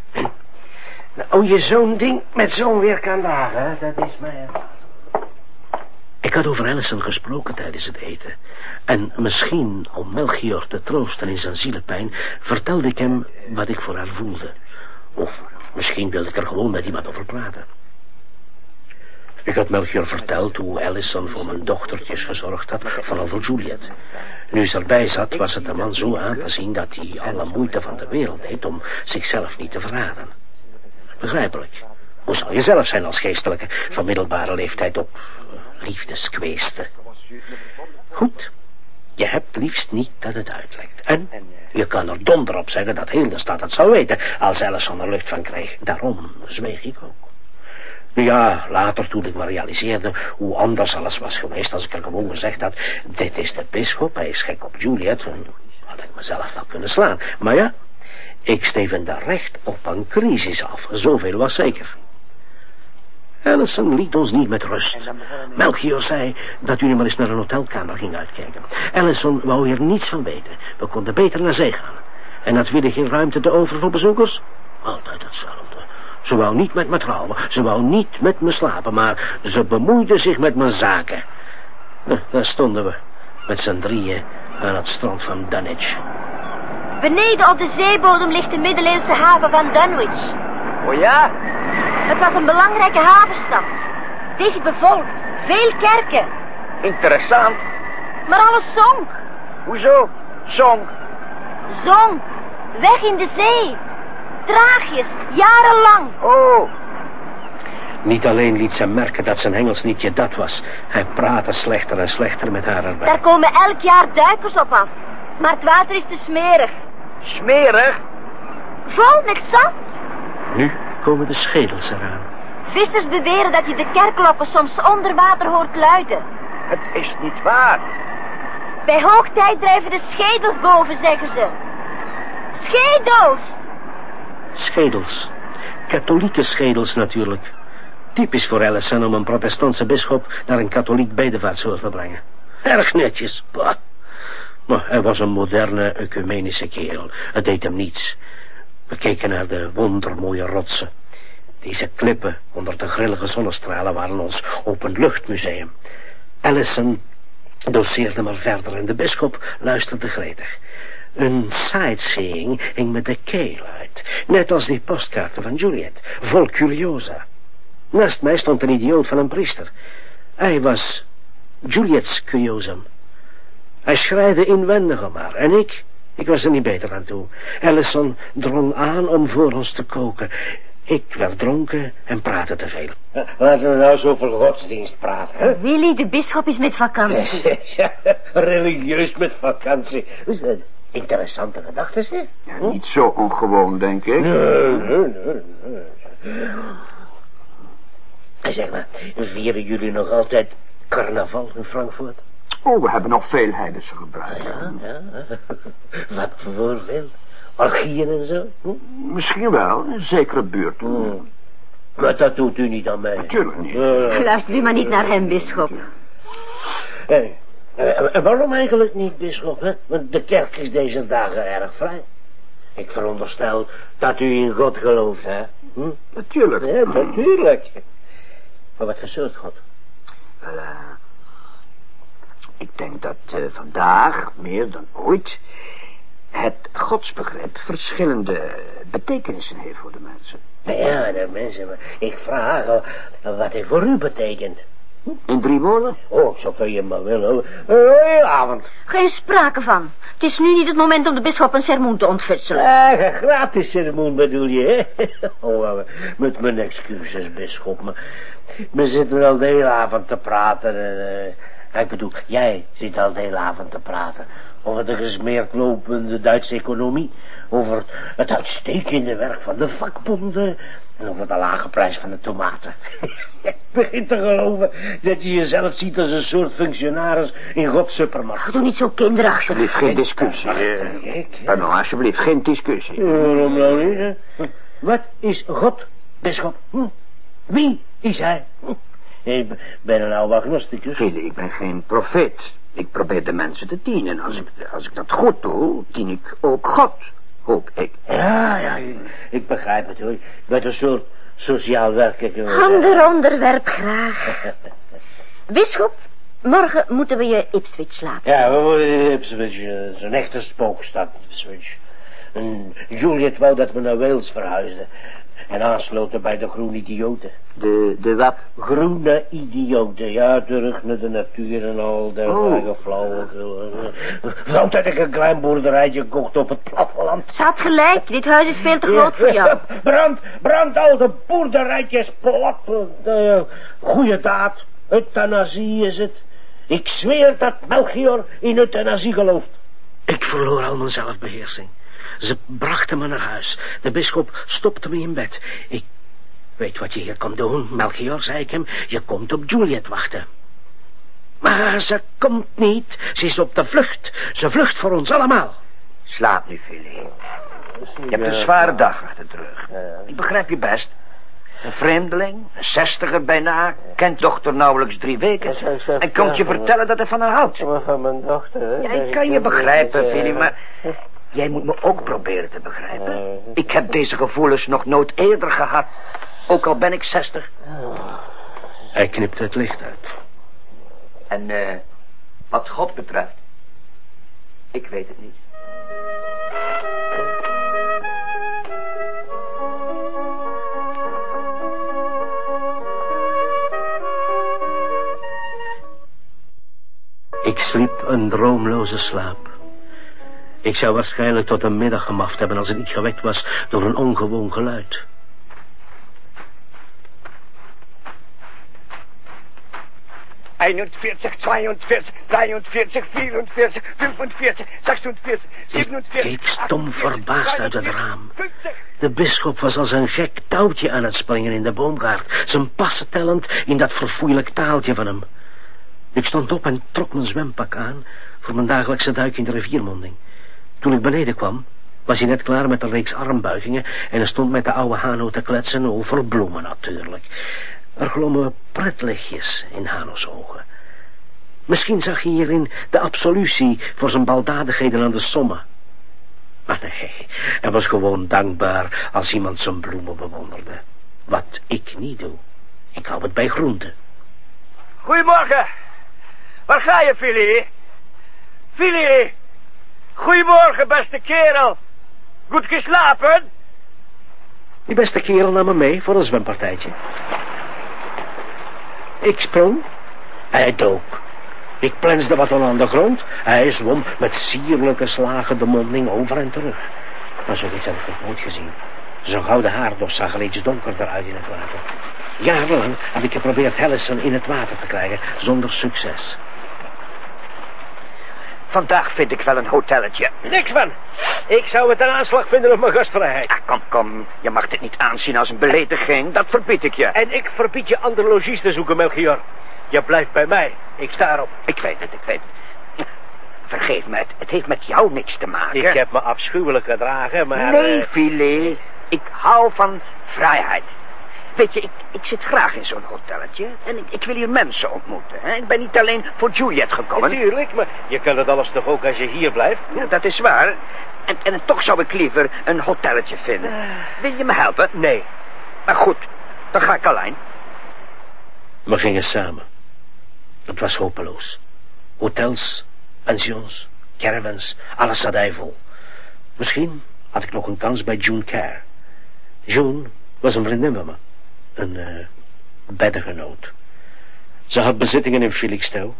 Nou, je zo'n ding met zo'n weer kan dragen, dat is mij... Ik had over Allison gesproken tijdens het eten. En misschien om Melchior te troosten in zijn zielepijn... vertelde ik hem wat ik voor haar voelde. Of misschien wilde ik er gewoon met iemand over praten. Ik had Melchior verteld hoe Allison voor mijn dochtertjes gezorgd had, vooral voor Juliet. Nu ze erbij zat, was het de man zo aan te zien dat hij alle moeite van de wereld deed om zichzelf niet te verraden. Begrijpelijk. Hoe zal je zelf zijn als geestelijke van middelbare leeftijd op eh, liefdeskweesten? Goed. Je hebt liefst niet dat het uitlekt. En je kan er donder op zeggen dat heel de stad het zou weten als Allison er lucht van kreeg. Daarom zweeg ik ook. Ja, later toen ik me realiseerde hoe anders alles was geweest als ik er gewoon gezegd had, dit is de bisschop, hij is gek op Juliet, had ik mezelf wel kunnen slaan. Maar ja, ik stevende recht op een crisis af, zoveel was zeker. Allison liet ons niet met rust. Melchior zei dat nu maar eens naar een hotelkamer ging uitkijken. Allison wou hier niets van weten. We konden beter naar zee gaan. En had weer geen ruimte te over voor bezoekers? Altijd hetzelfde. Ze wou niet met me trouwen. Ze wou niet met me slapen. Maar ze bemoeide zich met mijn zaken. Nou, daar stonden we. Met z'n drieën aan het strand van Dunwich. Beneden op de zeebodem ligt de middeleeuwse haven van Dunwich. Oh ja? Het was een belangrijke havenstad. Dicht bevolkt. Veel kerken. Interessant. Maar alles zonk. Hoezo? Zonk. Zonk. Weg in de zee. Traagjes. Jarenlang. Oh, Niet alleen liet ze merken dat zijn Engels niet je dat was. Hij praatte slechter en slechter met haar erbij. Daar komen elk jaar duikers op af. Maar het water is te smerig. smerig. Vol met zand. Nu komen de schedels eraan. Vissers beweren dat je de kerkklokken soms onder water hoort luiden. Het is niet waar. Bij hoogtijd drijven de schedels boven, zeggen ze. Schedels! Schedels. Katholieke schedels natuurlijk. Typisch voor Ellison om een protestantse bisschop naar een katholiek bedevaartsoord te brengen. Erg netjes. Bah. Maar hij was een moderne, ecumenische kerel. Het deed hem niets. We keken naar de wondermooie rotsen. Deze klippen onder de grillige zonnestralen waren ons openluchtmuseum. Ellison doseerde maar verder en de bisschop luisterde gretig. Een sightseeing hing met de keel uit. Net als die postkaarten van Juliet, vol curiosa. Naast mij stond een idioot van een priester. Hij was Juliet's curiosum. Hij schreide inwendig om haar. En ik, ik was er niet beter aan toe. Ellison drong aan om voor ons te koken. Ik werd dronken en praatte te veel. Laten we nou zo over godsdienst praten, hè? Willy, de bisschop is met vakantie. Ja, religieus met vakantie. Interessante gedachten, zeg? Ja, niet zo ongewoon, denk ik. Nee, nee, nee, nee. Zeg maar, vieren jullie nog altijd carnaval in Frankfurt? Oh, we hebben nog veel heidense gebruiken. Ja, ja. Wat voor veel? Orgieën en zo? Hm? Misschien wel, in zekere buurt. Hm. Maar dat doet u niet aan mij. Natuurlijk niet. Luister u maar niet naar hem, bisschop. hey, eh, en waarom eigenlijk niet, bisschop? Hè? Want de kerk is deze dagen erg vrij. Ik veronderstel dat u in God gelooft, hè? Hm? Natuurlijk. Ja, natuurlijk. Maar wat gezeurt God? Wel, eh, ik denk dat eh, vandaag, meer dan ooit, het godsbegrip verschillende betekenissen heeft voor de mensen. Ja, de mensen, maar ik vraag eh, wat hij voor u betekent. In drie woorden? Oh, zo kun je maar willen. Goedenavond. Geen sprake van. Het is nu niet het moment om de bisschop een sermoen te ontfutselen. Ah, gratis sermoen bedoel je, hè? Oh, eh, met mijn excuses, bisschop, maar we zitten al de hele avond te praten en... eh, ik bedoel, jij zit al de hele avond te praten over de gesmeerd lopende Duitse economie, over het uitstekende werk van de vakbonden en over de lage prijs van de tomaten. Ik begin te geloven dat je jezelf ziet als een soort functionaris in Gods supermarkt. Doe niet zo kinderachtig. Alsjeblieft, geen discussie. eh. Ik, Pardon, alsjeblieft, geen discussie. Waarom nou niet, hè? Wat is God, bisschop? Hm? Wie is hij? Hm? Ik ben een oude agnosticus. Ik ben geen profeet. Ik probeer de mensen te dienen. Als ik, als ik dat goed doe, dien ik ook God, hoop ik. Ja, ja, ik, ik begrijp het hoor. Ik ben een soort sociaal werker. geworden. Ander onderwerp graag. Bisschop, morgen moeten we je Ipswich laten. Ja, we worden in Ipswich, eh, zo'n echte spookstad, Ipswich. En Juliet wou dat we naar Wales verhuisden. En aansloten bij de groene idioten. De, de wat? Groene idioten, ja, terug naar de natuur en al dergelijke Oh. flauwekul. Want had ik een klein boerderijtje gekocht op het platteland. Ze had gelijk, dit huis is veel te groot voor jou. Brand, brand al de boerderijtjes plat. Uh, goeie daad, euthanasie is het. Ik zweer dat Melchior in euthanasie gelooft. Ik verloor al mijn zelfbeheersing. Ze brachten me naar huis. De bisschop stopte me in bed. Ik weet wat je hier komt doen, Melchior, zei ik hem. Je komt op Juliet wachten. Maar ze komt niet. Ze is op de vlucht. Ze vlucht voor ons allemaal. Slaap nu, Philly. Je hebt een zware dag achter de rug. Ik begrijp je best. Een vreemdeling, een zestiger bijna, kent dochter nauwelijks drie weken. En komt je vertellen dat hij van haar houdt. van mijn dochter, Ja, ik kan je begrijpen, Philly, maar Jij moet me ook proberen te begrijpen. Oh. Ik heb deze gevoelens nog nooit eerder gehad. Ook al ben ik zestig. Hij knipt het licht uit. En uh, wat God betreft... Ik weet het niet. Ik sliep een droomloze slaap. Ik zou waarschijnlijk tot de middag gemaft hebben als ik niet gewekt was door een ongewoon geluid. 41, 42, 43, 44, 45, 46, 47... Ik keek stom verbaasd uit het raam. De bisschop was als een gek touwtje aan het springen in de boomgaard, zijn passen tellend in dat verfoeilijk taaltje van hem. Ik stond op en trok mijn zwempak aan voor mijn dagelijkse duik in de riviermonding. Toen ik beneden kwam, was hij net klaar met een reeks armbuigingen en hij stond met de oude Hano te kletsen over bloemen natuurlijk. Er glommen pretlichtjes in Hano's ogen. Misschien zag hij hierin de absolutie voor zijn baldadigheden aan de sommen. Maar nee, hij was gewoon dankbaar als iemand zijn bloemen bewonderde. Wat ik niet doe. Ik hou het bij groenten. Goedemorgen. Waar ga je, Philly? Philly! Goedemorgen, beste kerel. Goed geslapen? Die beste kerel nam me mee voor een zwempartijtje. Ik sprong. Hij dook. Ik plensde wat aan de grond. Hij zwom met sierlijke slagen de monding over en terug. Maar zoiets heb ik nog nooit gezien. Zijn gouden haardos zag er iets donkerder uit in het water. Jarenlang had ik geprobeerd Hellison in het water te krijgen, zonder succes. Vandaag vind ik wel een hotelletje. Niks van. Ik zou het een aanslag vinden op mijn gastvrijheid. Ah, kom, kom. Je mag dit niet aanzien als een belediging. Dat verbied ik je. En ik verbied je ander logies te zoeken, Melchior. Je blijft bij mij. Ik sta erop. Ik weet het, ik weet het. Vergeef me, het, het heeft met jou niks te maken. Ik heb me afschuwelijk gedragen, maar... Nee, eh, filet. Ik hou van vrijheid. Weet je, ik, ik zit graag in zo'n hotelletje. En ik, ik wil hier mensen ontmoeten. Hè? Ik ben niet alleen voor Juliet gekomen. Natuurlijk, maar je kunt het alles toch ook als je hier blijft? Ja, dat is waar. En, en toch zou ik liever een hotelletje vinden. Wil je me helpen? Nee. Maar goed, dan ga ik alleen. We gingen samen. Het was hopeloos. Hotels, pensions, caravans, alles zat hij vol. Misschien had ik nog een kans bij June Kerr. June was een vriendin van me. Een uh, beddengenoot. Ze had bezittingen in Felixstowe.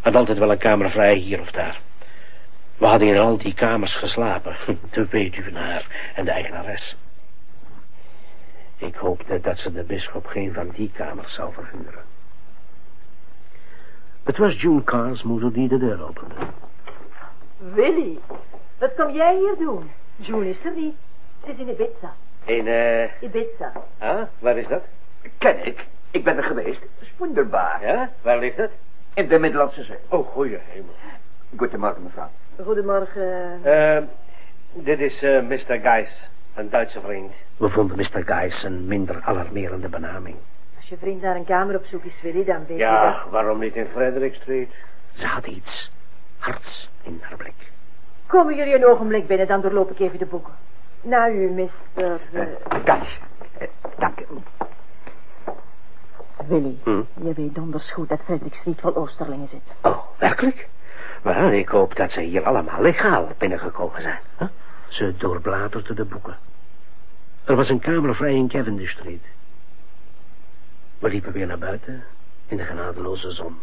Had altijd wel een kamer vrij hier of daar. We hadden in al die kamers geslapen. De weduwnaar en de eigenares. Ik hoopte dat ze de bisschop geen van die kamers zou verhuren. Het was June Carr's moeder die de deur opende. Willy, wat kom jij hier doen? June is er niet. Ze is in Ibiza. In, eh... Ibiza. Ah, waar is dat? Ken ik. Ik ben er geweest. Dat is wonderbaar. Ja, waar ligt het? In de Middellandse Zee. Oh, goeie hemel. Goedemorgen, mevrouw. Goedemorgen. Eh, dit is eh, Mr. Geis, een Duitse vriend. We vonden Mr. Geis een minder alarmerende benaming. Als je vriend naar een kamer op zoek is, Willy, dan weet je Ja, dat. waarom niet in Frederick Street? Ze had iets harts in haar blik. Komen jullie een ogenblik binnen, dan doorloop ik even de boeken. Nou, u, mister... Guys, eh, dank u. Willy, Hm? je weet donders goed dat Frederik Street vol Oosterlingen zit. Oh, werkelijk? Wel, ik hoop dat ze hier allemaal legaal binnengekomen zijn. Huh? Ze doorbladerde de boeken. Er was een kamer vrij in Cavendish Street. We liepen weer naar buiten in de genadeloze zon.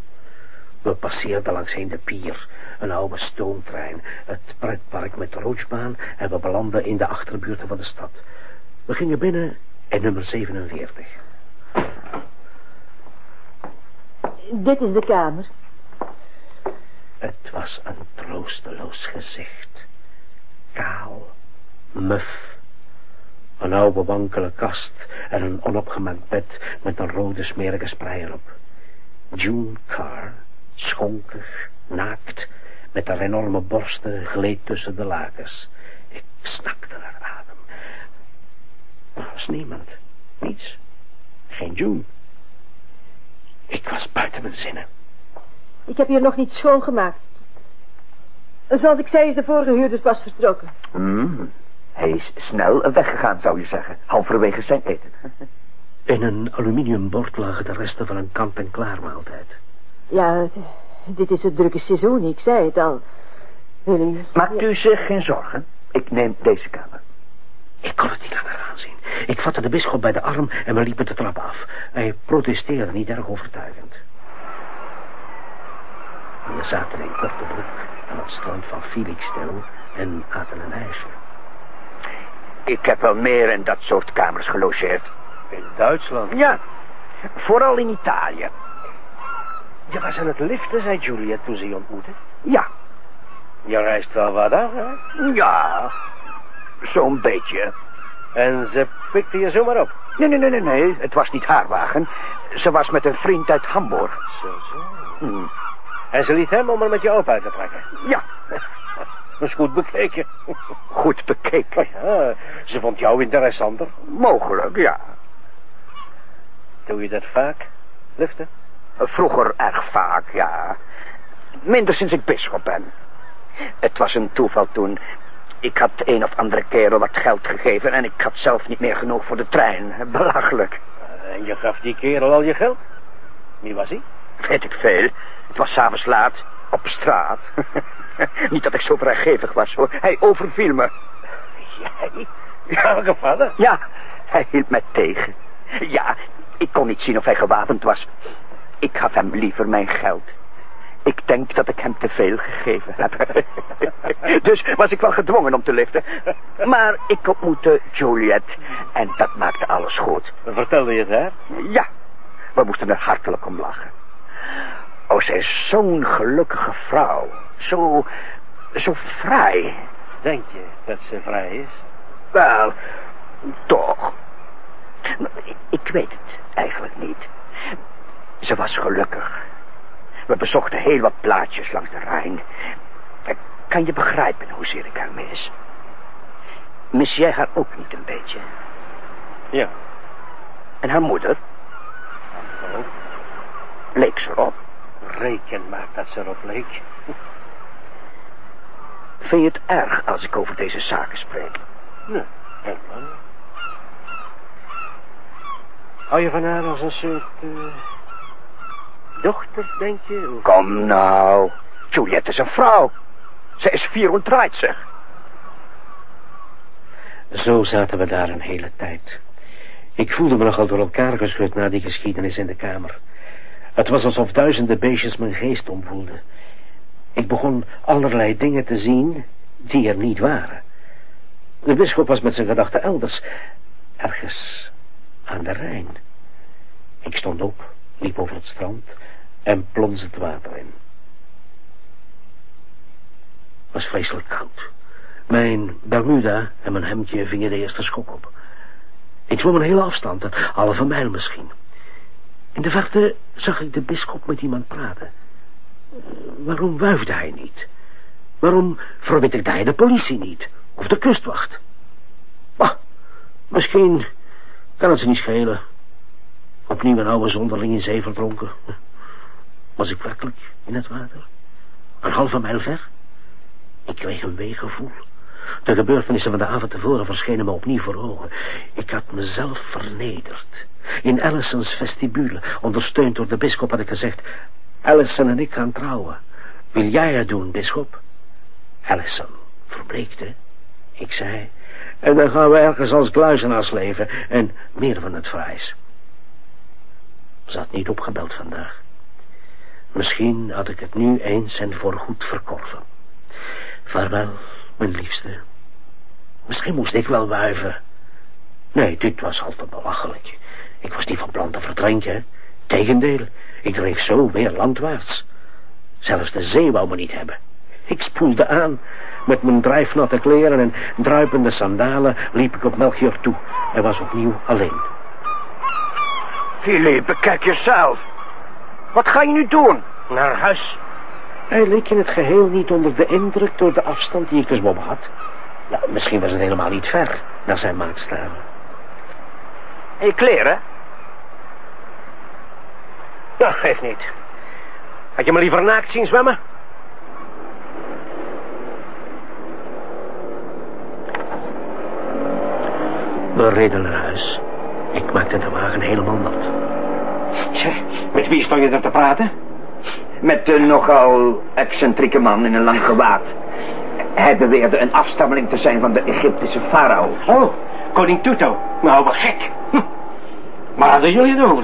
We passeerden langsheen de pier, een oude stoomtrein, het pretpark met de roodbaan en we belanden in de achterbuurten van de stad. We gingen binnen in nummer 47. Dit is de kamer. Het was een troosteloos gezicht. Kaal, muf. Een oude wankele kast en een onopgemaakt bed met een rode smerige sprei erop. June Carr, schonkig, naakt, met haar enorme borsten gleed tussen de lakens. Ik snakte naar adem. Maar er was niemand. Niets. Geen June. Ik was buiten mijn zinnen. Ik heb hier nog niet schoongemaakt. Zoals ik zei, is de vorige huurder pas vertrokken. Hmm, Hij is snel weggegaan, zou je zeggen. Halverwege zijn eten. In een aluminiumbord lagen de resten van een kant-en-klaar maaltijd. Ja, dit is het drukke seizoen, ik zei het al. Willy... Maakt u zich geen zorgen. Ik neem deze kamer. Ik kon het niet langer aanzien. Ik vatte de bisschop bij de arm en we liepen de trap af. Hij protesteerde niet erg overtuigend. We zaten in korte broek aan het strand van Felixstowe en aten een ijsje. Ik heb wel meer in dat soort kamers gelogeerd. In Duitsland? Ja, vooral in Italië. Je was aan het liften, zei Juliet toen ze je ontmoette. Ja, Je reist wel wat af, hè? ja, zo'n beetje. En ze pikte je zomaar op. Nee, nee, nee, nee, nee, het was niet haar wagen. Ze was met een vriend uit Hamburg. Zo, zo. Hm. En ze liet hem om er met je op uit te trekken. Ja, Dat is goed bekeken. goed bekeken. Ja, ze vond jou interessanter. Mogelijk, ja. Doe je dat vaak, liften? Vroeger erg vaak, ja. Minder sinds ik bisschop ben. Het was een toeval toen. Ik had een of andere kerel wat geld gegeven... en ik had zelf niet meer genoeg voor de trein. Belachelijk. En je gaf die kerel al je geld? Wie was hij? Weet ik veel. Het was s'avonds laat. Op straat. niet dat ik zo vrijgevig was, hoor. Hij overviel me. Jij? Ja, gevallen. Ja, hij hield mij tegen. Ja, ik kon niet zien of hij gewapend was. Ik gaf hem liever mijn geld. Ik denk dat ik hem te veel gegeven heb. dus was ik wel gedwongen om te liften. Maar ik ontmoette Juliet en dat maakte alles goed. Vertelde je het, hè? Ja, we moesten er hartelijk om lachen. Oh, zij is zo'n gelukkige vrouw. Zo, zo vrij. Denk je dat ze vrij is? Wel, toch. Ik- Ik weet het eigenlijk niet. Ze was gelukkig. We bezochten heel wat plaatjes langs de Rijn. Ik kan je begrijpen hoezeer ik haar mis. Mis jij haar ook niet een beetje? Ja. En haar moeder? Leek ze erop? Reken maar dat ze erop leek. Vind je het erg als ik over deze zaken spreek? Nee, helemaal niet. Hou je van haar als een soort... eh, dochter, denk je? Of... Kom nou. Juliette is een vrouw. Ze is 34. Zo zaten we daar een hele tijd. Ik voelde me nogal door elkaar geschud na die geschiedenis in de kamer. Het was alsof duizenden beestjes mijn geest omvoelden. Ik begon allerlei dingen te zien die er niet waren. De bisschop was met zijn gedachten elders, ergens aan de Rijn. Ik stond op, liep over het strand en plons het water in. Het was vreselijk koud. Mijn Bermuda en mijn hemdje vingen de eerste schok op. Ik zwom een hele afstand, een halve mijl misschien. In de verte zag ik de bisschop met iemand praten. Waarom wuifde hij niet? Waarom verwittigde hij de politie niet? Of de kustwacht? Bah, misschien kan het ze niet schelen. Opnieuw een oude zonderling in zee verdronken. Was ik werkelijk in het water? Een halve mijl ver? Ik kreeg een weegevoel. De gebeurtenissen van de avond tevoren verschenen me opnieuw voor ogen. Ik had mezelf vernederd. In Allison's vestibule, ondersteund door de bisschop, had ik gezegd... Allison en ik gaan trouwen. Wil jij het doen, bisschop? Allison verbleekte. Ik zei... En dan gaan we ergens als kluizenaars leven en meer van het fraais. Ze had niet opgebeld vandaag. Misschien had ik het nu eens en voorgoed verkorven. Vaarwel, mijn liefste. Misschien moest ik wel wuiven. Nee, dit was al te belachelijk. Ik was niet van plan te verdrinken. Tegendeel, ik dreef zo weer landwaarts. Zelfs de zee wou me niet hebben. Ik spoelde aan. Met mijn drijfnatte kleren en druipende sandalen liep ik op Melchior toe. en was opnieuw alleen. Philippe, kijk jezelf. Wat ga je nu doen? Naar huis. Hij leek in het geheel niet onder de indruk door de afstand die ik gezwommen had. Nou, misschien was het helemaal niet ver naar zijn maatstaven. En je kleren? Nou, geeft niet. Had je me liever naakt zien zwemmen? We reden naar huis. Ik maakte de wagen helemaal nat. Tja, met wie stond je er te praten? Met een nogal excentrieke man in een lang gewaad. Hij beweerde een afstammeling te zijn van de Egyptische farao. Oh, koning Tuto. Nou, wat gek. Hm. Waar hadden jullie het over?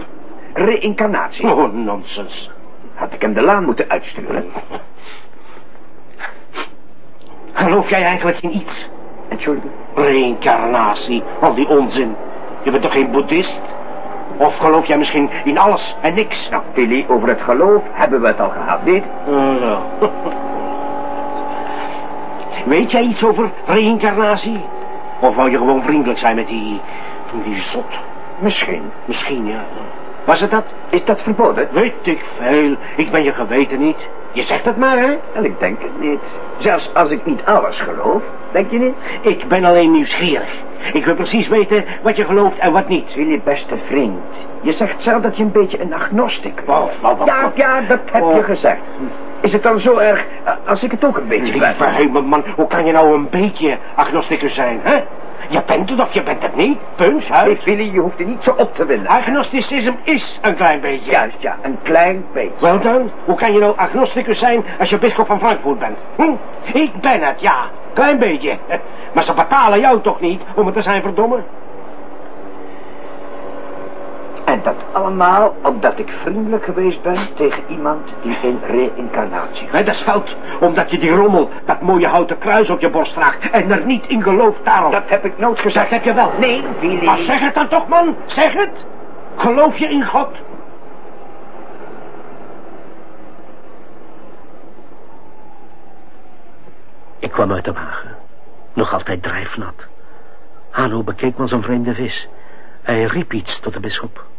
Reïncarnatie. Oh, nonsens. Had ik hem de laan moeten uitsturen. Geloof jij eigenlijk in iets? Entschuldigung. Reïncarnatie, al die onzin. Je bent toch geen boeddhist? Of geloof jij misschien in alles en niks? Nou, Tilly, over het geloof hebben we het al gehad, niet? Ja. Weet jij iets over reïncarnatie? Of wou je gewoon vriendelijk zijn met die... die zot? Misschien. Misschien, ja. Was het dat? Is dat verboden? Weet ik veel. Ik ben je geweten niet. Je zegt het maar, hè? En ik denk het niet. Zelfs als ik niet alles geloof, denk je niet? Ik ben alleen nieuwsgierig. Ik wil precies weten wat je gelooft en wat niet. Jullie beste vriend, je zegt zelf dat je een beetje een agnostic bent. Oh, oh, oh, ja, oh. ja, dat heb Oh. je gezegd. Is het dan zo erg als ik het ook een beetje ben? Lieve hemelman, hoe kan je nou een beetje agnosticus zijn, hè? Je bent het of je bent het niet. Punt, Hey, uit. Billy, je hoeft er niet zo op te winnen. Agnosticisme is een klein beetje. Juist, ja, een klein beetje. Wel dan, hoe kan je nou agnosticus zijn als je bisschop van Frankfurt bent? Hm? Ik ben het, ja. Klein beetje. Maar ze betalen jou toch niet om het te zijn, verdomme? En dat allemaal omdat ik vriendelijk geweest ben tegen iemand die in reïncarnatie Hè, dat is fout, omdat je die rommel, dat mooie houten kruis op je borst draagt en er niet in gelooft daarom. Dat heb ik nooit gezegd. Dat heb je wel. Nee, Billy. Maar zeg het dan toch, man. Zeg het. Geloof je in God? Ik kwam uit de wagen. Nog altijd drijfnat. Hanno bekeek me als een vreemde vis. Hij riep iets tot de bisschop.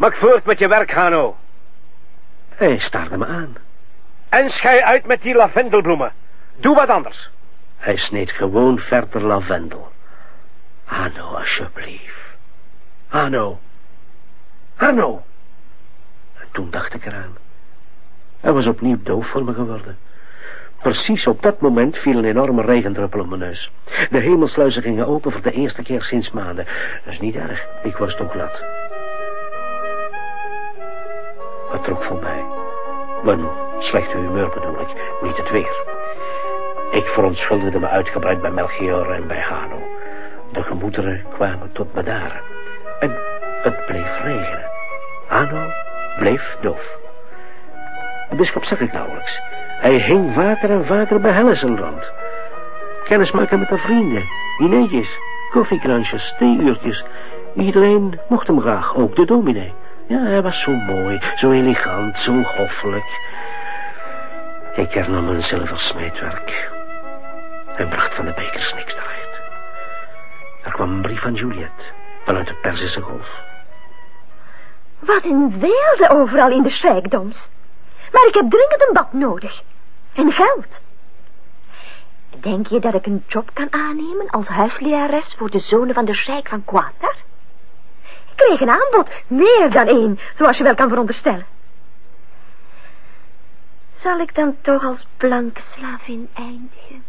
Mak voort met je werk, Hano. Hij staarde me aan. En schei uit met die lavendelbloemen. Doe wat anders. Hij sneed gewoon verder lavendel. Hanno, alsjeblieft. Hanno. Hanno. En toen dacht ik eraan. Hij was opnieuw doof voor me geworden. Precies op dat moment viel een enorme regendruppel op mijn neus. De hemelsluizen gingen open voor de eerste keer sinds maanden. Dat is niet erg, ik was toch glad. Het trok voorbij. Mijn slechte humeur bedoel ik, niet het weer. Ik verontschuldigde me uitgebreid bij Melchior en bij Hano. De gemoederen kwamen tot bedaren. En het bleef regenen. Hano bleef doof. De bischop zag ik nauwelijks. Hij hing vaker en vaker bij Hellesenrand. Kennismaken met de vrienden, dineetjes, koffiekransjes, theeuurtjes. Iedereen mocht hem graag, ook de dominee. Ja, hij was zo mooi, zo elegant, zo hoffelijk. Ik hernam een zilversmeedwerk en bracht van de bekers niks terecht. Er kwam een brief van Juliet, vanuit de Perzische Golf. Wat een weelde overal in de rijkdoms. Maar ik heb dringend een bad nodig. En geld. Denk je dat ik een job kan aannemen als huislerares voor de zonen van de sheik van Qatar? Ik kreeg een aanbod, meer dan één, zoals je wel kan veronderstellen. Zal ik dan toch als blanke slavin eindigen?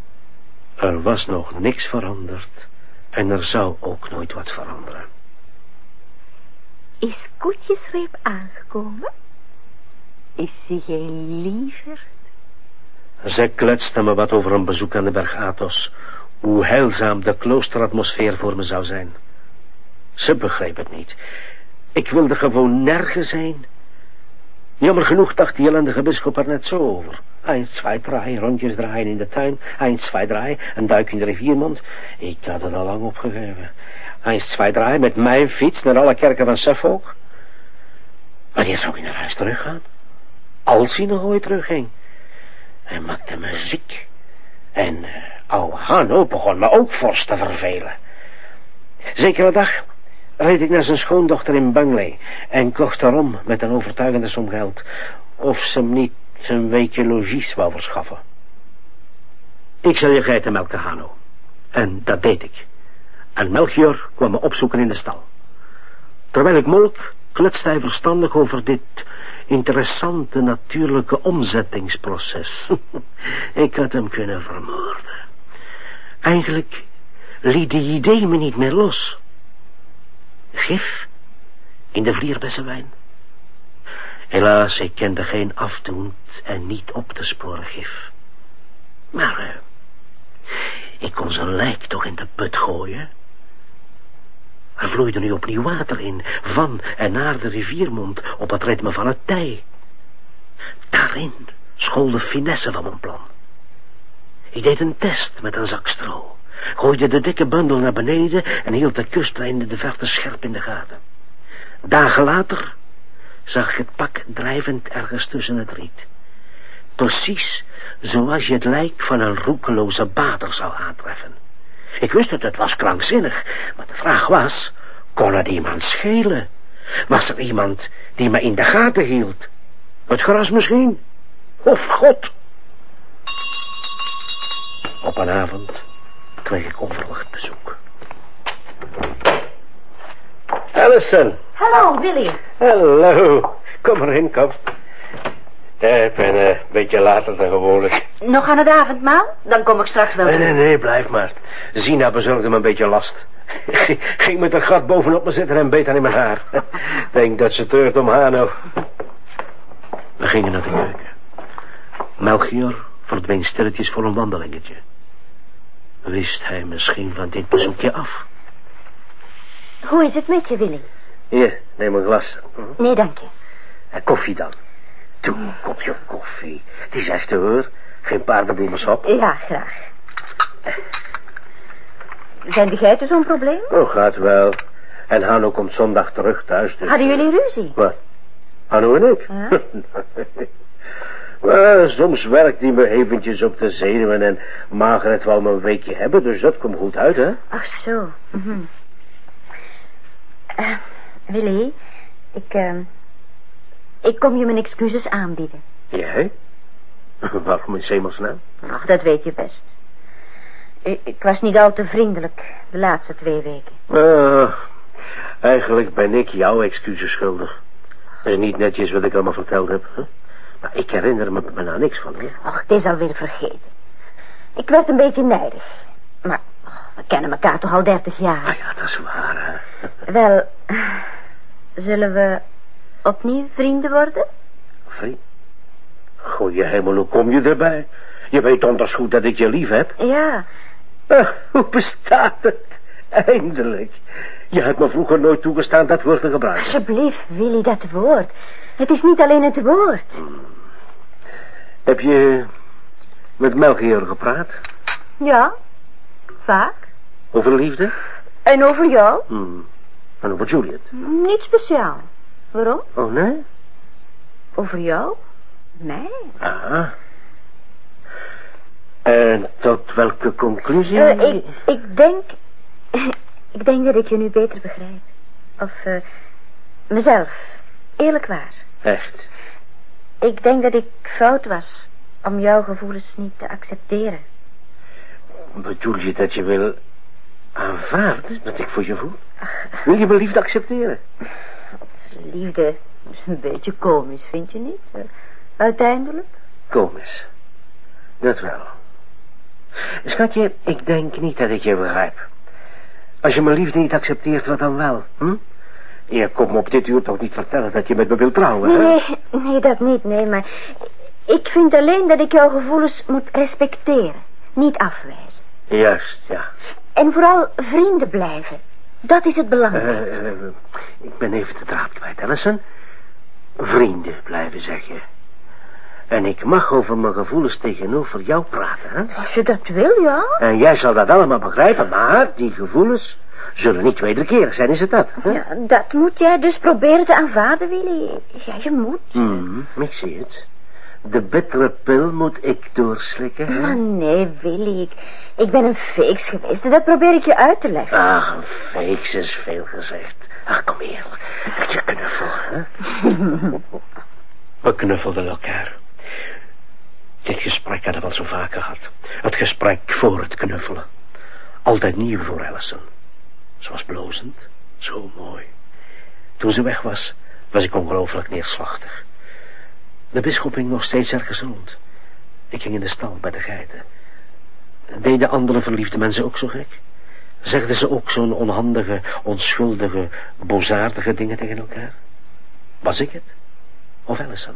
Er was nog niks veranderd en er zou ook nooit wat veranderen. Is koetjesreep aangekomen? Is ze geen liever? Zij kletste me wat over een bezoek aan de berg Athos. Hoe heilzaam de kloosteratmosfeer voor me zou zijn. Ze begreep het niet. Ik wilde gewoon nergens zijn. Jammer genoeg dacht die ellendige bisschop er net zo over. Eens, twee, drie, rondjes draaien in de tuin. Eens, twee, drie, een duik in de riviermond. Ik had het al lang opgegeven. Eens, twee, drie, met mijn fiets naar alle kerken van Suffolk. Wanneer zou ik naar huis teruggaan? Als hij nog ooit terugging. Hij maakte me ziek. En uh, oude Hanno begon me ook fors te vervelen. Zekere dag reed ik naar zijn schoondochter in Bungley en kocht erom met een overtuigende som geld of ze hem niet een weekje logies wou verschaffen. Ik zal je geiten melken, Hanno. En dat deed ik. En Melchior kwam me opzoeken in de stal. Terwijl ik molk, kletste hij verstandig over dit interessante natuurlijke omzettingsproces. ik had hem kunnen vermoorden. Eigenlijk liet die idee me niet meer los. Gif in de vlierbessenwijn. Helaas, ik kende geen afdoend en niet op te sporen gif. Maar uh, ik kon zijn lijk toch in de put gooien. Er vloeide nu opnieuw water in, van en naar de riviermond, op het ritme van het tij. Daarin school de finesse van mijn plan. Ik deed een test met een zak stro, gooide de dikke bundel naar beneden en hield de kustlijn in de verte scherp in de gaten. Dagen later zag ik het pak drijvend ergens tussen het riet. Precies zoals je het lijk van een roekeloze bader zou aantreffen. Ik wist dat het was krankzinnig, maar de vraag was, kon het iemand schelen? Was er iemand die me in de gaten hield? Het gras misschien? Of God? Op een avond kreeg ik onverwacht bezoek. Allison. Hallo, Willy. Hallo. Kom erin, kom. Ja, ik ben eh, een beetje later dan gewoonlijk. Nog aan het avondmaal? Dan kom ik straks wel Nee, nee, nee, blijf maar. Zina bezorgde me een beetje last. Ging met een gat bovenop me zitten en beet aan in mijn haar. Denk dat ze teurt om haar nou. We gingen naar de keuken. Melchior verdween stilletjes voor een wandelingetje. Wist hij misschien van dit bezoekje af? Hoe is het met je, Willy? Hier, neem een glas. Nee, dank je. En koffie dan. Doe een kopje koffie. Het is echt hoor. Geen paardenbloemensap. Ja, graag. Zijn de geiten zo'n probleem? Oh, gaat wel. En Hanno komt zondag terug thuis. Dus... Hadden jullie ruzie? Wat? Hanno en ik? Ja. Wel, soms werkt die me eventjes op de zenuwen en Margaret wou me een weekje hebben, dus dat komt goed uit, hè? Ach, zo. Eh, Willy, ik, eh, ik kom je mijn excuses aanbieden. Jij? Waarom in hemelsnaam? Ach, dat weet je best. Ik, ik was niet al te vriendelijk de laatste twee weken. Ah, eigenlijk ben ik jouw excuses schuldig. Is niet netjes wat ik allemaal verteld heb. Hè? Maar ik herinner me bijna niks van, hè? Ach, het is alweer vergeten. Ik werd een beetje nijdig. Maar oh, we kennen elkaar toch al dertig jaar. Ah ja, dat is waar, hè? Wel, zullen we opnieuw vrienden worden? Vriend? Goeie hemel, hoe kom je erbij? Je weet donders goed dat ik je lief heb. Ja, Ah, hoe bestaat het? Eindelijk. Je hebt me vroeger nooit toegestaan dat woord te gebruiken. alsjeblieft, Willy, dat woord. Het is niet alleen het woord. Heb je met Melchior gepraat? Ja, vaak. Over liefde? En over jou? Hmm. En over Juliet? Niet speciaal. Waarom? Oh, nee? Over jou? Nee. Ah. En tot welke conclusie? Eh, ik, ik denk... Ik denk dat ik je nu beter begrijp. Of, eh, mezelf. Eerlijk waar. Echt? Ik denk dat ik fout was om jouw gevoelens niet te accepteren. Bedoel je dat je wil aanvaarden wat ik voor je voel? Wil je mijn liefde accepteren? Liefde is een beetje komisch, vind je niet? Eh, uiteindelijk? Komisch. Dat wel. Schatje, ik denk niet dat ik je begrijp. Als je mijn liefde niet accepteert, wat dan wel? Hm? Je komt me op dit uur toch niet vertellen dat je met me wilt trouwen, hè? Nee, nee, dat niet, nee, maar... Ik vind alleen dat ik jouw gevoelens moet respecteren. Niet afwijzen. Juist, ja. En vooral vrienden blijven. Dat is het belangrijkste. Eh, eh, ik ben even de draad kwijt, Allison. Vrienden blijven, zeg je. En ik mag over mijn gevoelens tegenover jou praten, hè? Als je dat wil, ja. En jij zal dat allemaal begrijpen, maar die gevoelens zullen niet wederkerig zijn, is het dat? Hè? Ja, dat moet jij dus proberen te aanvaarden, Willy. Ja, je moet. Hmm, ik zie het. De bittere pil moet ik doorslikken, hè? Maar nee, Willy, ik, ik ben een feeks geweest en dat probeer ik je uit te leggen. Ach, een feeks is veel gezegd. Ach, kom hier. Dat je knuffel, hè? We knuffelden elkaar. Dit gesprek hadden we al zo vaak gehad. Het gesprek voor het knuffelen. Altijd nieuw voor Allison. Ze was blozend, zo mooi. Toen ze weg was, was ik ongelooflijk neerslachtig. De bisschop ging nog steeds ergens rond. Ik ging in de stal bij de geiten. Deden andere verliefde mensen ook zo gek? Zegden ze ook zo'n onhandige, onschuldige, bozaardige dingen tegen elkaar? Was ik het? Of Allison?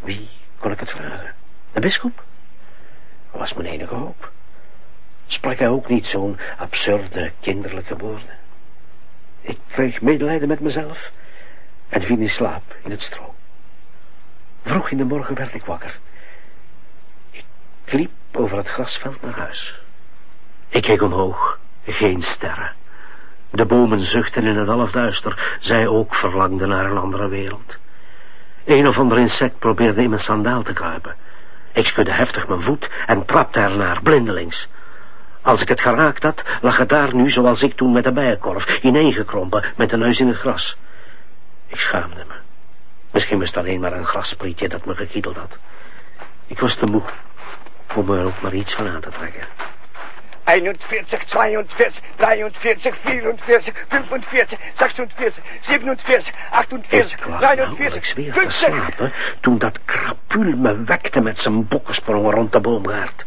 Wie kon ik het vragen? De bisschop? Was mijn enige hoop. Sprak hij ook niet zo'n absurde, kinderlijke woorden? Ik kreeg medelijden met mezelf en viel in slaap in het stro. Vroeg in de morgen werd ik wakker. Ik liep over het grasveld naar huis. Ik keek omhoog, geen sterren. De bomen zuchtten in het halfduister, zij ook verlangden naar een andere wereld. Een of ander insect probeerde in mijn sandaal te kruipen. Ik schudde heftig mijn voet en trapte ernaar, blindelings. Als ik het geraakt had, lag het daar nu zoals ik toen met de bijenkorf, ineengekrompen, met de neus in het gras. Ik schaamde me. Misschien was het alleen maar een grasprietje dat me gekieteld had. Ik was te moe om er ook maar iets van aan te trekken. 41, 42, 43, 44, 45, 46, 47, 48, Ik lag 49, nauwelijks weer te 50. slapen toen dat krapul me wekte met zijn bokkensprongen rond de boomgaard.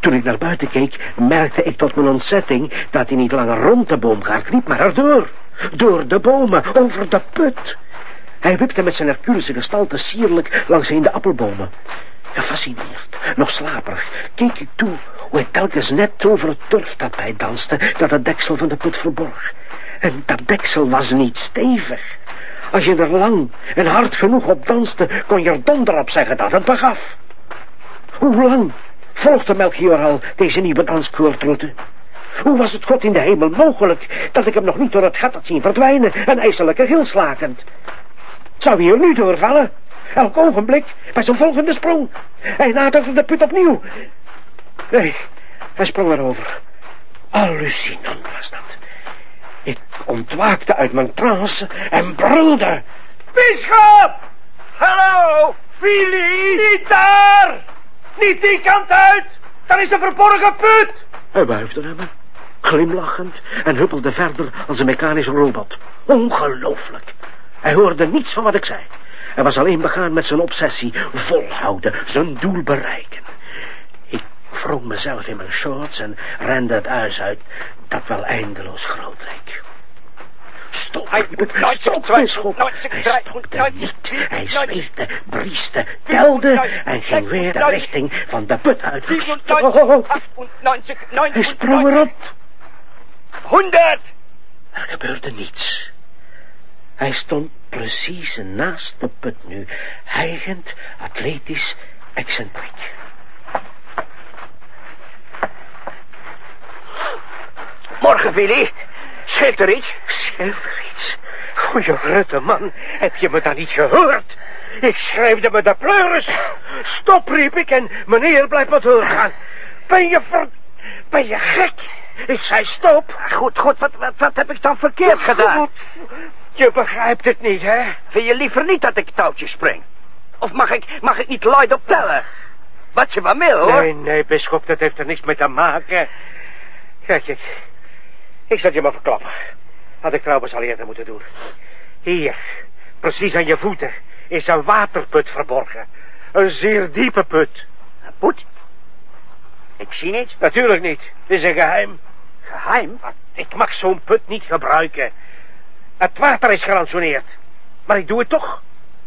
Toen ik naar buiten keek, merkte ik tot mijn ontzetting dat hij niet langer rond de boomgaard liep, maar erdoor. Door de bomen, over de put. Hij wipte met zijn Herculese gestalte sierlijk langs heen de appelbomen. Gefascineerd, nog slaperig, keek ik toe hoe hij telkens net over het turftapijt danste dat het deksel van de put verborg. En dat deksel was niet stevig. Als je er lang en hard genoeg op danste, kon je er donder op zeggen dat het begaf. Hoe lang volgde Melchior al deze nieuwe danskoortroute? Hoe was het God in de hemel mogelijk dat ik hem nog niet door het gat had zien verdwijnen, een ijselijke gil slakend? Zou hij er nu doorvallen? Elk ogenblik, bij zijn volgende sprong. Hij naderde de put opnieuw. Nee, hij sprong erover. Hallucinant was dat. Ik ontwaakte uit mijn trance en brulde. Bisschop! Hallo! Willy! Niet daar! Niet die kant uit! Daar is een verborgen put! Hij wuifde me, glimlachend, en huppelde verder als een mechanische robot. Ongelooflijk. Hij hoorde niets van wat ik zei. Hij was alleen begaan met zijn obsessie, volhouden, zijn doel bereiken. Ik wrong mezelf in mijn shorts en rende het huis uit, dat wel eindeloos groot leek. Hij- stop, bisschop. Hij stopte niet. Hij zweefde, brieste, telde en ging weer de richting van de put uit. 97, 98, Hij sprong erop. 100. Er gebeurde niets. Hij stond precies naast de put nu, hijgend, atletisch, excentriek. Morgen, Willy. Er er iets? Goeie rutte man, heb je me dan niet gehoord? Ik schreefde me de pleuris. Stop, riep ik, en meneer blijft maar doorgaan. Ben je ver... Ben je gek? Ik zei stop. Goed, goed. Wat, wat, wat heb ik dan verkeerd gedaan? Je begrijpt het niet, hè? Vind je liever niet dat ik touwtjes spring? Of mag ik, mag ik niet luid op tellen? Wat je maar wil, hoor. Nee, nee, bisschop, dat heeft er niks mee te maken. Kijk, ik... Ik zal je maar verklappen. Had ik trouwens al eerder moeten doen. Hier, precies aan je voeten, is een waterput verborgen. Een zeer diepe put. Een Poet? Ik zie niets. Natuurlijk niet. Het is een geheim. Geheim? Ik mag zo'n put niet gebruiken. Het water is gerantsoeneerd. Maar ik doe het toch.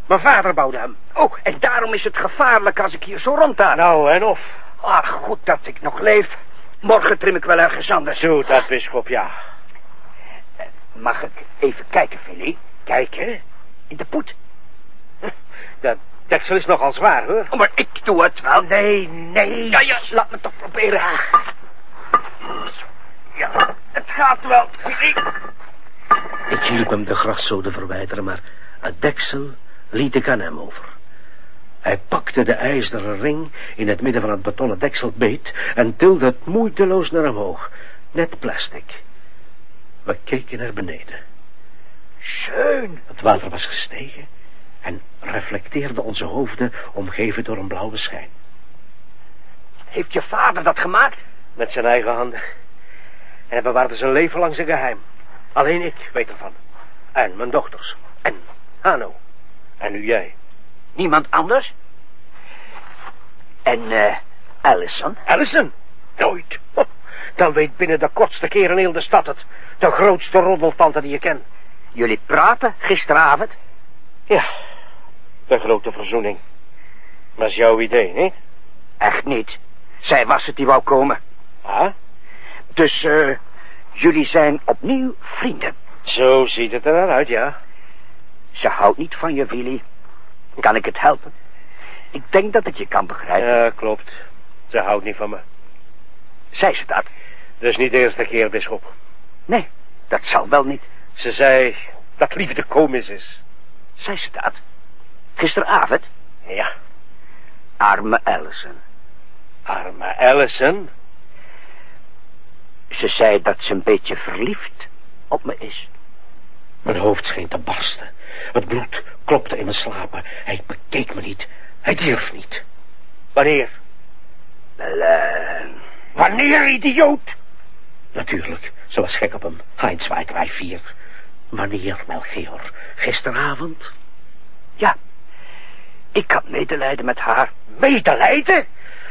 Mijn vader bouwde hem. Oh, en daarom is het gevaarlijk als ik hier zo rondtaar. Nou, en of? Ah, goed dat ik nog leef. Morgen trim ik wel ergens anders. Zo, dat bisschop, ja. Mag ik even kijken, Willy? Kijken. In de poet. Dat deksel is nogal zwaar, hoor. Oh, maar ik doe het wel. Nee, nee. Ja, ja, laat me toch proberen. Ja, het gaat wel, Willy. Ik hielp hem de graszoden verwijderen, maar het deksel liet ik aan hem over. Hij pakte de ijzeren ring in het midden van het betonnen deksel beet en tilde het moeiteloos naar omhoog. Net plastic. We keken naar beneden. Schön. Het water was gestegen en reflecteerde onze hoofden omgeven door een blauwe schijn. Heeft je vader dat gemaakt? Met zijn eigen handen. En hij bewaarde zijn leven lang zijn geheim. Alleen ik weet ervan. En mijn dochters. En Hanno. En nu jij. Niemand anders? En, eh, Allison? Allison? Nooit. Dan weet binnen de kortste keer in heel de stad het. De grootste roddeltante die je kent. Jullie praten gisteravond? Ja, de grote verzoening. Was jouw idee, niet? Echt niet. Zij was het die wou komen. Ah, Dus, eh, jullie zijn opnieuw vrienden. zo ziet het er naar uit, ja. Ze houdt niet van je, Willy. Kan ik het helpen? Ik denk dat ik je kan begrijpen. Ja, klopt. Ze houdt niet van me. Zei ze dat? Dus niet de eerste keer, bisschop. Nee, dat zal wel niet. Ze zei dat liefde komisch is. Zei ze dat? Gisteravond? Ja. Arme Allison. Arme Allison? Ze zei dat ze een beetje verliefd op me is. Mijn hoofd scheen te barsten. Het bloed klopte in mijn slapen. Hij bekeek me niet. Hij durf niet. Wanneer? Wel, eh... Wanneer, idioot? Natuurlijk, ze was gek op hem. Heinz wij vier. Wanneer, Melchior? Gisteravond? Ja. Ik had medelijden met haar. Medelijden?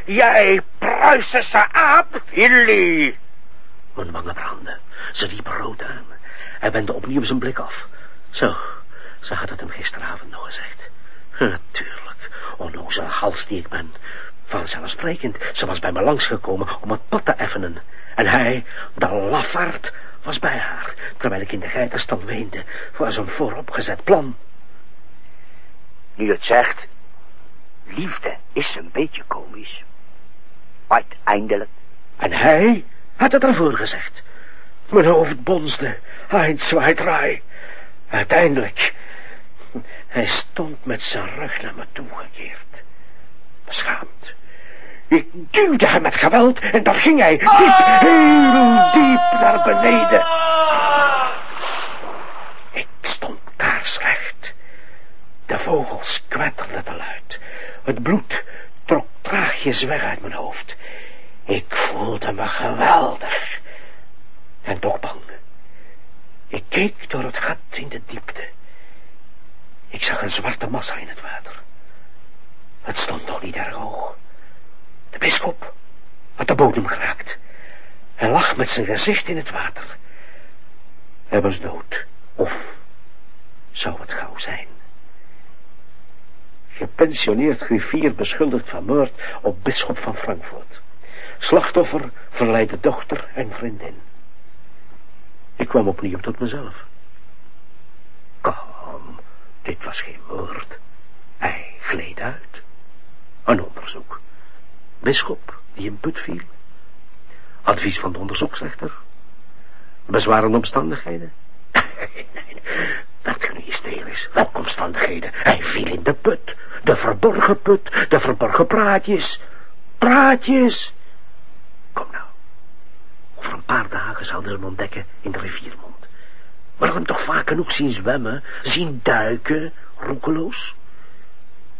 Jij Pruisische aap? Hilly! Mijn wangen brandden. Ze liep rood aan. Hij wendde opnieuw zijn blik af. Zo, ze had het hem gisteravond nog gezegd. Natuurlijk, onnozel hals die ik ben. Vanzelfsprekend, ze was bij me langsgekomen om het pad te effenen. En hij, de lafaard, was bij haar, terwijl ik in de geitenstal weende, voor zo'n vooropgezet plan. Nu het zegt, liefde is een beetje komisch. Uiteindelijk. En hij had het ervoor gezegd. Mijn hoofd bonsde, Heinz zwaait Uiteindelijk, hij stond met zijn rug naar me toegekeerd. Beschaamd. Ik duwde hem met geweld en daar ging hij, diep, heel diep naar beneden. Ik stond daar slecht. De vogels kwetterden te luid. Het bloed trok traagjes weg uit mijn hoofd. Ik voelde me geweldig. En toch bang. Ik keek door het gat in de diepte. Ik zag een zwarte massa in het water. Het stond nog niet erg hoog. De bischop had de bodem geraakt. Hij lag met zijn gezicht in het water. Hij was dood. Of zou het gauw zijn? Gepensioneerd griffier beschuldigd van moord op bisschop van Frankfurt. Slachtoffer verleidde dochter en vriendin. Ik kwam opnieuw tot mezelf. Dit was geen moord. Hij gleed uit. Een onderzoek. Bisschop die in put viel. Advies van de onderzoeksrechter. Bezwarende omstandigheden. nee, dat kun je hysterisch. Welke omstandigheden? Hij viel in de put. De verborgen put. De verborgen praatjes. Praatjes. Kom nou. Over een paar dagen zouden ze hem ontdekken in de riviermond. Maar hem toch vaak genoeg zien zwemmen, zien duiken, roekeloos.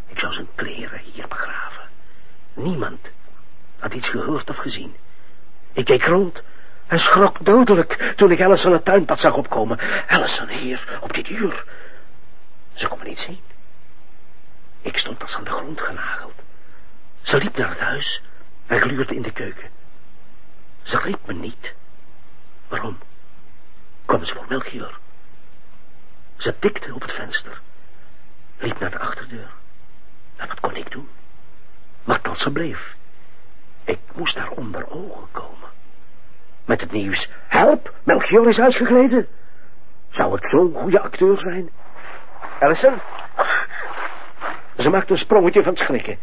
Ik zou zijn kleren hier begraven. Niemand had iets gehoord of gezien. Ik keek rond en schrok dodelijk toen ik Allison het tuinpad zag opkomen. Allison hier, op dit uur. Ze kon me niet zien. Ik stond als aan de grond genageld. Ze liep naar het huis en gluurde in de keuken. Ze riep me niet. Waarom? Kwam ze voor Melchior? Ze tikte op het venster. Liep naar de achterdeur. En wat kon ik doen? Maar tot ze bleef. Ik moest daar onder ogen komen. Met het nieuws, help, Melchior is uitgegleden. Zou ik zo'n goede acteur zijn? Allison? Ze maakte een sprongetje van het schrikken.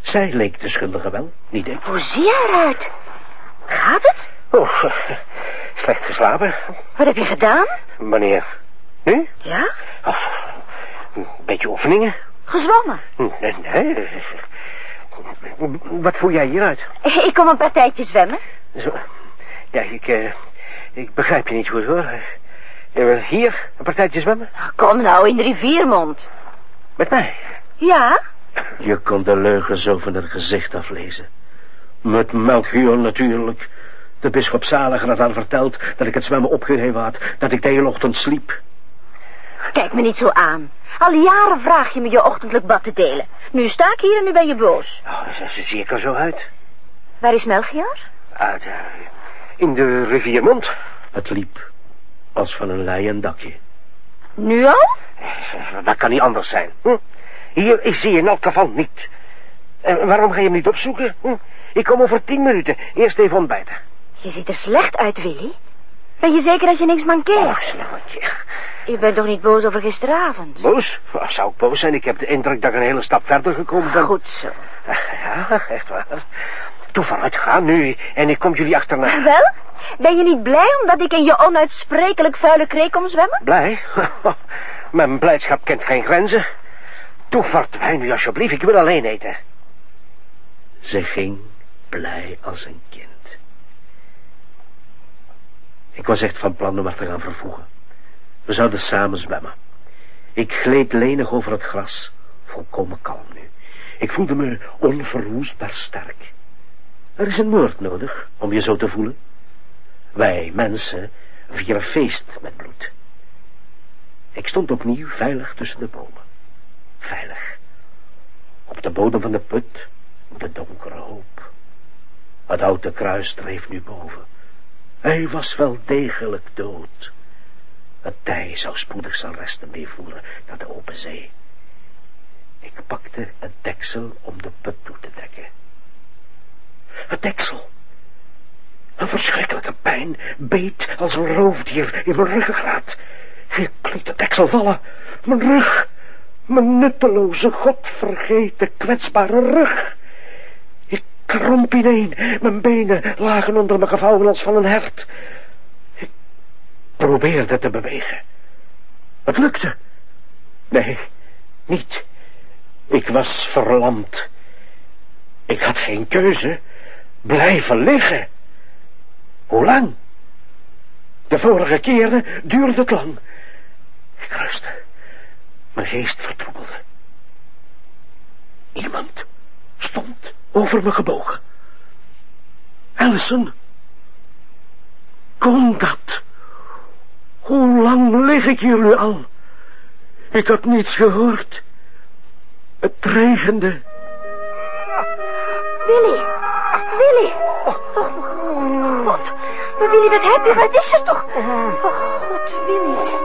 Zij leek de schuldige wel, niet ik. Hoe zie je eruit? Gaat het? Oh, slecht geslapen. Wat heb je gedaan? Wanneer? Nu? Ja? Een beetje oefeningen. Gezwommen? Nee, nee. Wat voer jij hieruit? Ik kom een partijtje zwemmen. Zo. Ja, ik, uh, ik begrijp je niet goed, hoor. Hier, een partijtje zwemmen? Kom nou, in de riviermond. Met mij? Ja? Je kon de leugen zo van het gezicht aflezen. Met Melchior natuurlijk. De bisschop Zaliger had haar verteld dat ik het zwemmen opgegeven had, dat ik de hele ochtend sliep. Kijk me niet zo aan. Al jaren vraag je me je ochtendelijk bad te delen. Nu sta ik hier en nu ben je boos. Oh, ze ziet er zo uit. Waar is Melchior? Uit, uh, in de riviermond. Het liep als van een leien dakje. Nu al? Dat kan niet anders zijn. Hm? Hier is hij in elk geval niet. En waarom ga je hem niet opzoeken? Hm? Ik kom over tien minuten. Eerst even ontbijten. Je ziet er slecht uit, Willy. Ben je zeker dat je niks mankeert? Och, slangetje. Je bent toch niet boos over gisteravond? Boos? Waar zou ik boos zijn? Ik heb de indruk dat ik een hele stap verder gekomen ben. Goed zo. Ja, echt waar. Doe vooruit, ga nu. En ik kom jullie achterna. Wel, ben je niet blij omdat ik in je onuitsprekelijk vuile kreek kom zwemmen? Blij? Mijn blijdschap kent geen grenzen. Toe, verdwijn nu alsjeblieft. Ik wil alleen eten. Ze ging blij als een kind. Ik was echt van plan om haar te gaan vervoegen. We zouden samen zwemmen. Ik gleed lenig over het gras, volkomen kalm nu. Ik voelde me onverwoestbaar sterk. Er is een moord nodig om je zo te voelen. Wij, mensen, vieren feest met bloed. Ik stond opnieuw veilig tussen de bomen. Veilig. Op de bodem van de put, de donkere hoop. Het oude kruis dreef nu boven. Hij was wel degelijk dood. Het tij zou spoedig zijn resten meevoeren naar de open zee. Ik pakte het deksel om de put toe te dekken. Het deksel. Een verschrikkelijke pijn beet als een roofdier in mijn ruggengraat. Ik liet het deksel vallen. Mijn rug. Mijn nutteloze, godvergeten, kwetsbare rug. Kromp ineen. Mijn benen lagen onder me gevouwen als van een hert. Ik probeerde te bewegen. Het lukte. Nee, niet. Ik was verlamd. Ik had geen keuze. Blijven liggen. Hoe lang? De vorige keren duurde het lang. Ik rustte. Mijn geest vertroebelde. Iemand stond over me gebogen. Allison. Kon dat? Hoe lang lig ik hier nu al? Ik had niets gehoord. Het regende. Willy. Willy. Oh, God. Maar Willy, wat heb je? Wat is er toch? Oh, God, Willy.